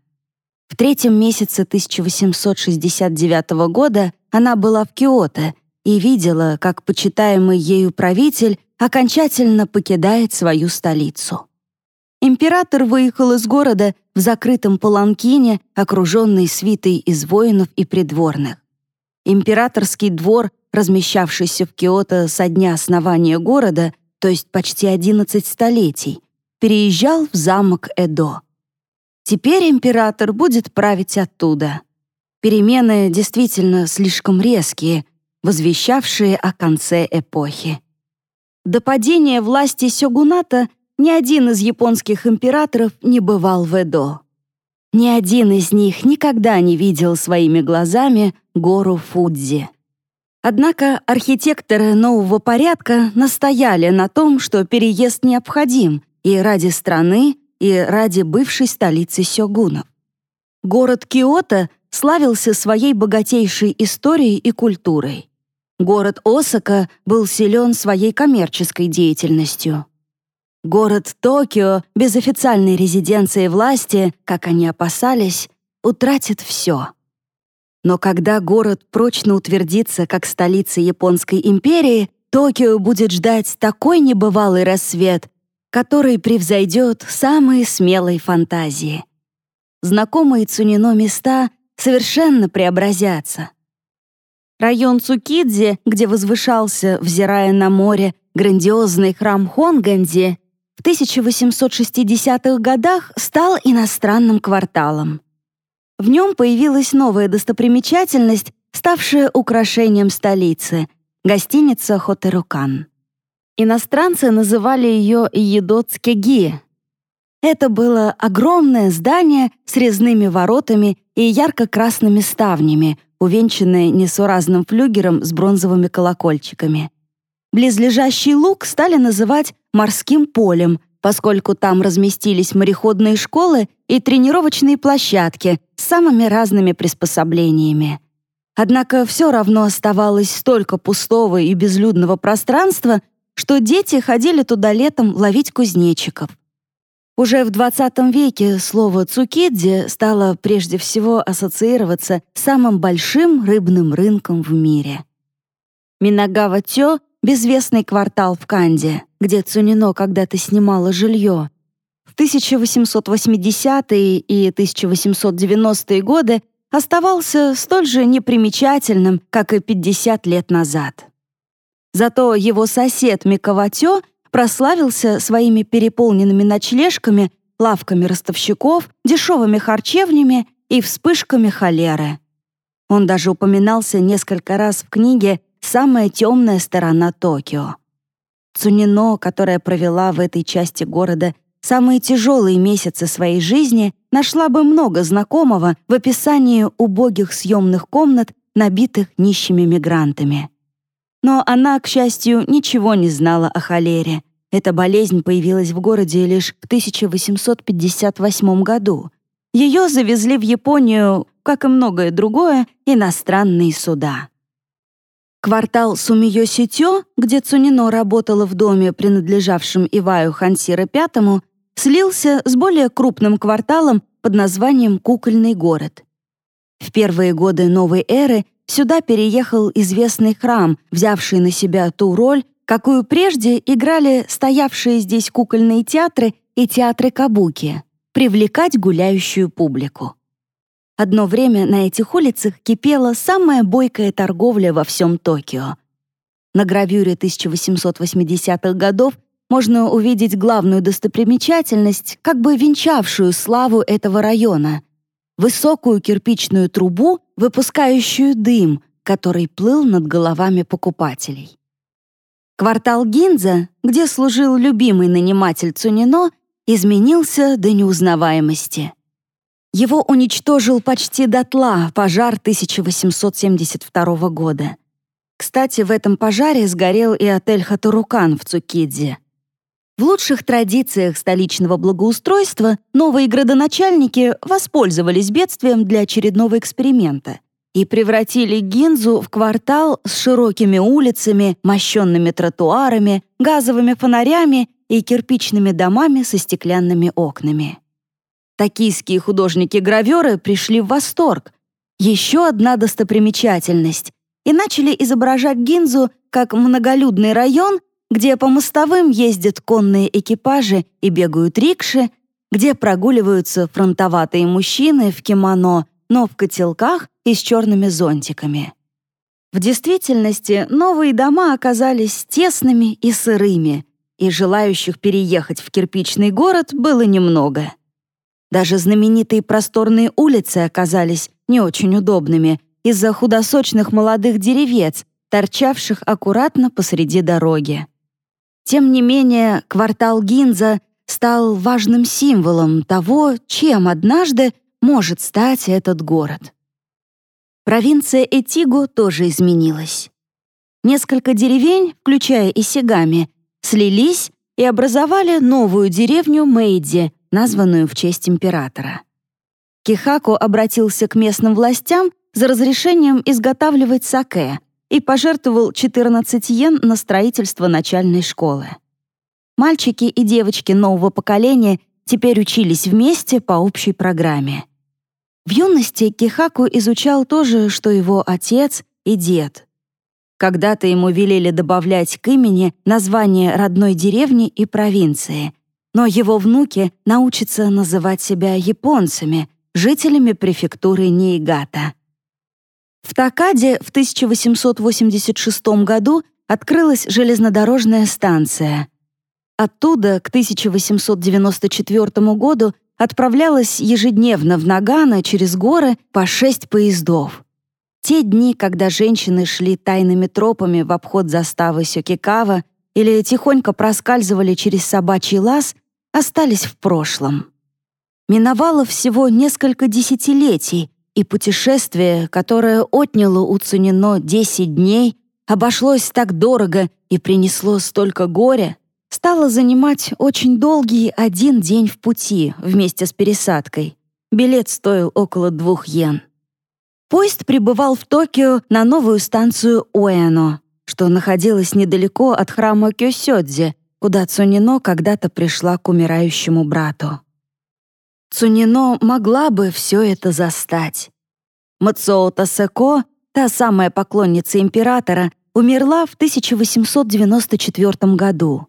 В третьем месяце 1869 года она была в Киото и видела, как почитаемый ею правитель окончательно покидает свою столицу. Император выехал из города в закрытом паланкине, окруженный свитой из воинов и придворных. Императорский двор, размещавшийся в Киото со дня основания города, то есть почти 11 столетий, переезжал в замок Эдо. Теперь император будет править оттуда. Перемены действительно слишком резкие, возвещавшие о конце эпохи. До падения власти сёгуната ни один из японских императоров не бывал в Эдо. Ни один из них никогда не видел своими глазами гору Фудзи. Однако архитекторы нового порядка настояли на том, что переезд необходим и ради страны, и ради бывшей столицы сёгунов. Город Киото славился своей богатейшей историей и культурой. Город Осака был силен своей коммерческой деятельностью. Город Токио без официальной резиденции власти, как они опасались, утратит все. Но когда город прочно утвердится как столица Японской империи, Токио будет ждать такой небывалый рассвет, который превзойдет самые смелые фантазии. Знакомые Цунино места совершенно преобразятся. Район Цукидзе, где возвышался, взирая на море, грандиозный храм Хонганди, в 1860-х годах стал иностранным кварталом. В нем появилась новая достопримечательность, ставшая украшением столицы — гостиница «Хотерукан». Иностранцы называли ее Едоцкеги. Это было огромное здание с резными воротами и ярко-красными ставнями, увенчанное несуразным флюгером с бронзовыми колокольчиками. Близлежащий луг стали называть морским полем, поскольку там разместились мореходные школы и тренировочные площадки с самыми разными приспособлениями. Однако все равно оставалось столько пустого и безлюдного пространства, что дети ходили туда летом ловить кузнечиков. Уже в 20 веке слово «цукидзи» стало прежде всего ассоциироваться с самым большим рыбным рынком в мире. Минагава-тё безвестный квартал в Канде, где Цунино когда-то снимала жилье. В 1880-е и 1890-е годы оставался столь же непримечательным, как и 50 лет назад. Зато его сосед Микаватё прославился своими переполненными ночлежками, лавками ростовщиков, дешевыми харчевнями и вспышками холеры. Он даже упоминался несколько раз в книге самая темная сторона Токио. Цунино, которая провела в этой части города самые тяжелые месяцы своей жизни, нашла бы много знакомого в описании убогих съемных комнат, набитых нищими мигрантами. Но она, к счастью, ничего не знала о холере. Эта болезнь появилась в городе лишь в 1858 году. Ее завезли в Японию, как и многое другое, иностранные суда. Квартал Сумиё-Ситё, где Цунино работала в доме, принадлежавшем Иваю Хансира V, слился с более крупным кварталом под названием «Кукольный город». В первые годы новой эры сюда переехал известный храм, взявший на себя ту роль, какую прежде играли стоявшие здесь кукольные театры и театры кабуки — привлекать гуляющую публику. Одно время на этих улицах кипела самая бойкая торговля во всем Токио. На гравюре 1880-х годов можно увидеть главную достопримечательность, как бы венчавшую славу этого района. высокую кирпичную трубу, выпускающую дым, который плыл над головами покупателей. Квартал Гинза, где служил любимый наниматель Цунино, изменился до неузнаваемости. Его уничтожил почти дотла пожар 1872 года. Кстати, в этом пожаре сгорел и отель Хатурукан в Цукидзе. В лучших традициях столичного благоустройства новые градоначальники воспользовались бедствием для очередного эксперимента и превратили Гинзу в квартал с широкими улицами, мощенными тротуарами, газовыми фонарями и кирпичными домами со стеклянными окнами. Токийские художники-граверы пришли в восторг. Еще одна достопримечательность и начали изображать Гинзу как многолюдный район, где по мостовым ездят конные экипажи и бегают рикши, где прогуливаются фронтоватые мужчины в кимоно, но в котелках и с черными зонтиками. В действительности новые дома оказались тесными и сырыми, и желающих переехать в кирпичный город было немного. Даже знаменитые просторные улицы оказались не очень удобными, из-за худосочных молодых деревец, торчавших аккуратно посреди дороги. Тем не менее, квартал Гинза стал важным символом того, чем однажды может стать этот город. Провинция Этиго тоже изменилась. Несколько деревень, включая и Сигами, слились и образовали новую деревню Мэйдзи, названную в честь императора. Кихако обратился к местным властям за разрешением изготавливать саке и пожертвовал 14 йен на строительство начальной школы. Мальчики и девочки нового поколения теперь учились вместе по общей программе. В юности Кихаку изучал то же, что его отец и дед. Когда-то ему велели добавлять к имени название родной деревни и провинции, но его внуки научатся называть себя японцами, жителями префектуры Ниигата. В Такаде в 1886 году открылась железнодорожная станция. Оттуда к 1894 году отправлялась ежедневно в Нагано через горы по шесть поездов. Те дни, когда женщины шли тайными тропами в обход заставы Сёкикава или тихонько проскальзывали через собачий лаз, остались в прошлом. Миновало всего несколько десятилетий, и путешествие, которое отняло у Цунино 10 дней, обошлось так дорого и принесло столько горя, стало занимать очень долгий один день в пути вместе с пересадкой. Билет стоил около двух йен. Поезд прибывал в Токио на новую станцию Уэно, что находилась недалеко от храма Кёсёдзи, куда Цунино когда-то пришла к умирающему брату. Цунино могла бы все это застать. Мацоо Тасеко, та самая поклонница императора, умерла в 1894 году.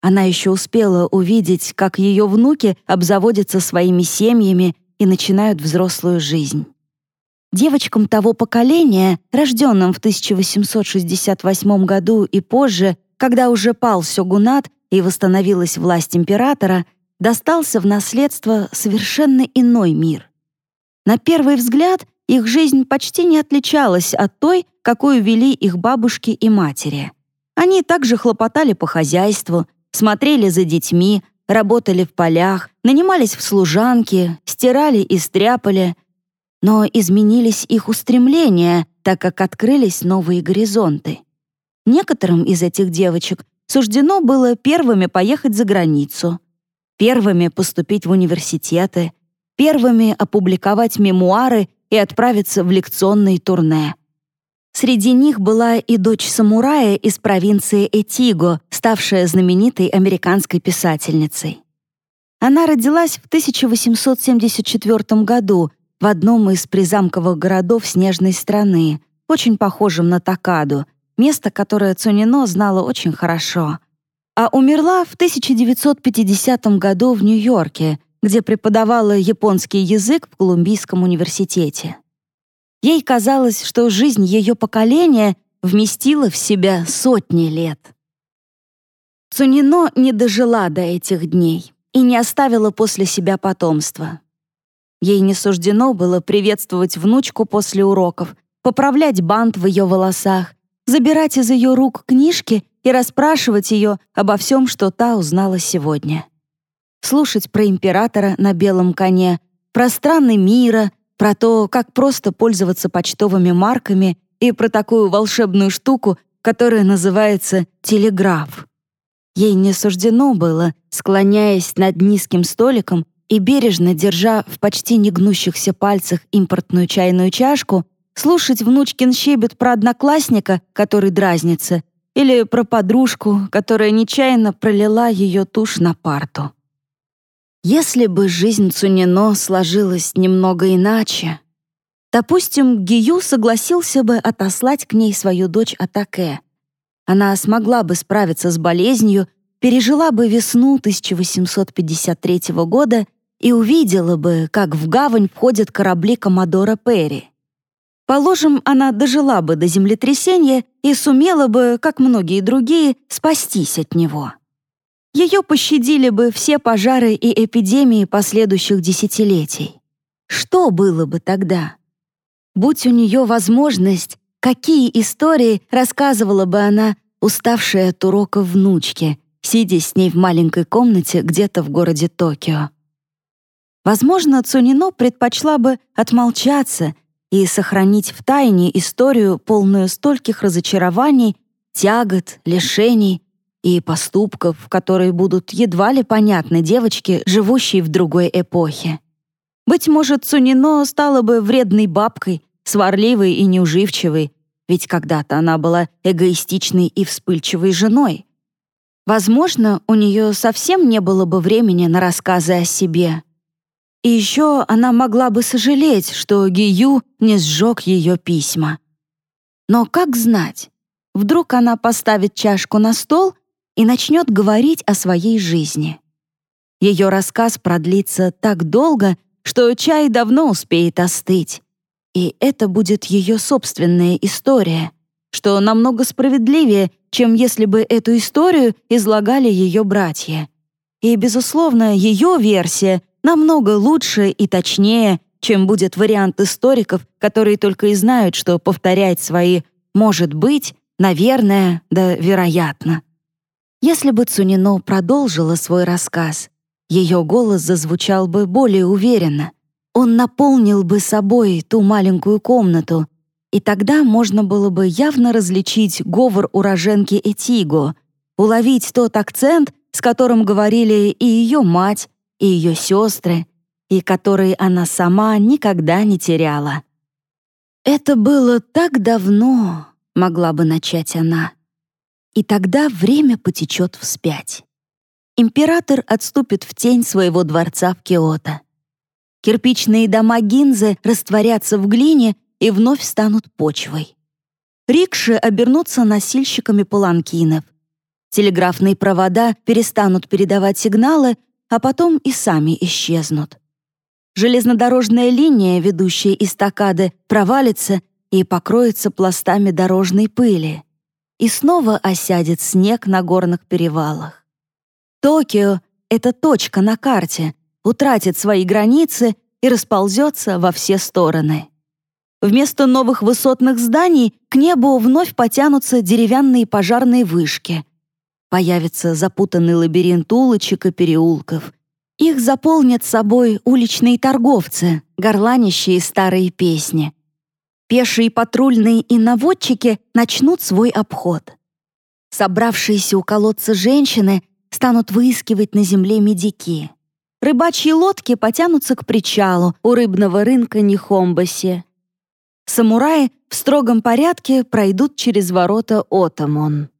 Она еще успела увидеть, как ее внуки обзаводятся своими семьями и начинают взрослую жизнь. Девочкам того поколения, рожденным в 1868 году и позже, когда уже пал сёгунат и восстановилась власть императора, достался в наследство совершенно иной мир. На первый взгляд их жизнь почти не отличалась от той, какую вели их бабушки и матери. Они также хлопотали по хозяйству, смотрели за детьми, работали в полях, нанимались в служанки, стирали и стряпали. Но изменились их устремления, так как открылись новые горизонты. Некоторым из этих девочек суждено было первыми поехать за границу, первыми поступить в университеты, первыми опубликовать мемуары и отправиться в лекционные турне. Среди них была и дочь самурая из провинции Этиго, ставшая знаменитой американской писательницей. Она родилась в 1874 году в одном из призамковых городов снежной страны, очень похожем на Такаду, место, которое Цунино знала очень хорошо — а умерла в 1950 году в Нью-Йорке, где преподавала японский язык в Колумбийском университете. Ей казалось, что жизнь ее поколения вместила в себя сотни лет. Цунино не дожила до этих дней и не оставила после себя потомства. Ей не суждено было приветствовать внучку после уроков, поправлять бант в ее волосах, забирать из ее рук книжки и расспрашивать ее обо всем, что та узнала сегодня. Слушать про императора на белом коне, про страны мира, про то, как просто пользоваться почтовыми марками и про такую волшебную штуку, которая называется телеграф. Ей не суждено было, склоняясь над низким столиком, и бережно держа в почти негнущихся пальцах импортную чайную чашку, слушать внучкин щебет про одноклассника, который дразнится, или про подружку, которая нечаянно пролила ее тушь на парту. Если бы жизнь Цунино сложилась немного иначе, допустим, Гию согласился бы отослать к ней свою дочь Атаке. Она смогла бы справиться с болезнью, пережила бы весну 1853 года и увидела бы, как в гавань входят корабли Коммодора Перри. Положим, она дожила бы до землетрясения и сумела бы, как многие другие, спастись от него. Ее пощадили бы все пожары и эпидемии последующих десятилетий. Что было бы тогда? Будь у нее возможность, какие истории рассказывала бы она, уставшая от урока внучке, сидя с ней в маленькой комнате где-то в городе Токио. Возможно, Цунино предпочла бы отмолчаться и сохранить в тайне историю, полную стольких разочарований, тягот, лишений и поступков, которые будут едва ли понятны девочке, живущей в другой эпохе. Быть может, Цунино стала бы вредной бабкой, сварливой и неуживчивой, ведь когда-то она была эгоистичной и вспыльчивой женой. Возможно, у нее совсем не было бы времени на рассказы о себе — и еще она могла бы сожалеть, что Гию не сжег ее письма. Но как знать? Вдруг она поставит чашку на стол и начнет говорить о своей жизни. Ее рассказ продлится так долго, что чай давно успеет остыть. И это будет ее собственная история, что намного справедливее, чем если бы эту историю излагали ее братья. И, безусловно, ее версия намного лучше и точнее, чем будет вариант историков, которые только и знают, что повторять свои «может быть», «наверное», да «вероятно». Если бы Цунино продолжила свой рассказ, ее голос зазвучал бы более уверенно. Он наполнил бы собой ту маленькую комнату, и тогда можно было бы явно различить говор уроженки Этиго, уловить тот акцент, с которым говорили и ее мать, и ее сестры, и которые она сама никогда не теряла. «Это было так давно», — могла бы начать она. И тогда время потечет вспять. Император отступит в тень своего дворца в Киото. Кирпичные дома Гинзы растворятся в глине и вновь станут почвой. Рикши обернутся носильщиками паланкинов. Телеграфные провода перестанут передавать сигналы, а потом и сами исчезнут. Железнодорожная линия, ведущая из стакады, провалится и покроется пластами дорожной пыли. И снова осядет снег на горных перевалах. Токио — это точка на карте, утратит свои границы и расползется во все стороны. Вместо новых высотных зданий к небу вновь потянутся деревянные пожарные вышки — Появится запутанный лабиринт улочек и переулков. Их заполнят собой уличные торговцы, горланящие старые песни. Пешие патрульные и наводчики начнут свой обход. Собравшиеся у колодца женщины станут выискивать на земле медики. Рыбачьи лодки потянутся к причалу у рыбного рынка Нихомбаси. Самураи в строгом порядке пройдут через ворота Отамон.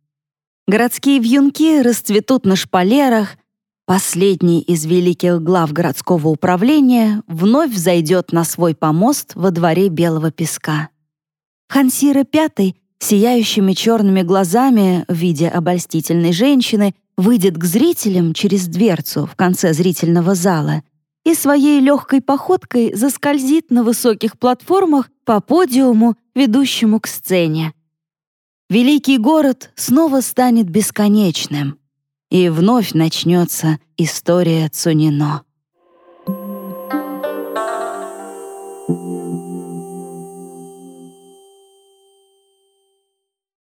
Городские вьюнки расцветут на шпалерах, последний из великих глав городского управления вновь взойдет на свой помост во дворе Белого песка. Хансира Пятый, сияющими черными глазами в виде обольстительной женщины, выйдет к зрителям через дверцу в конце зрительного зала и своей легкой походкой заскользит на высоких платформах по подиуму, ведущему к сцене. Великий город снова станет бесконечным, и вновь начнется история Цунино.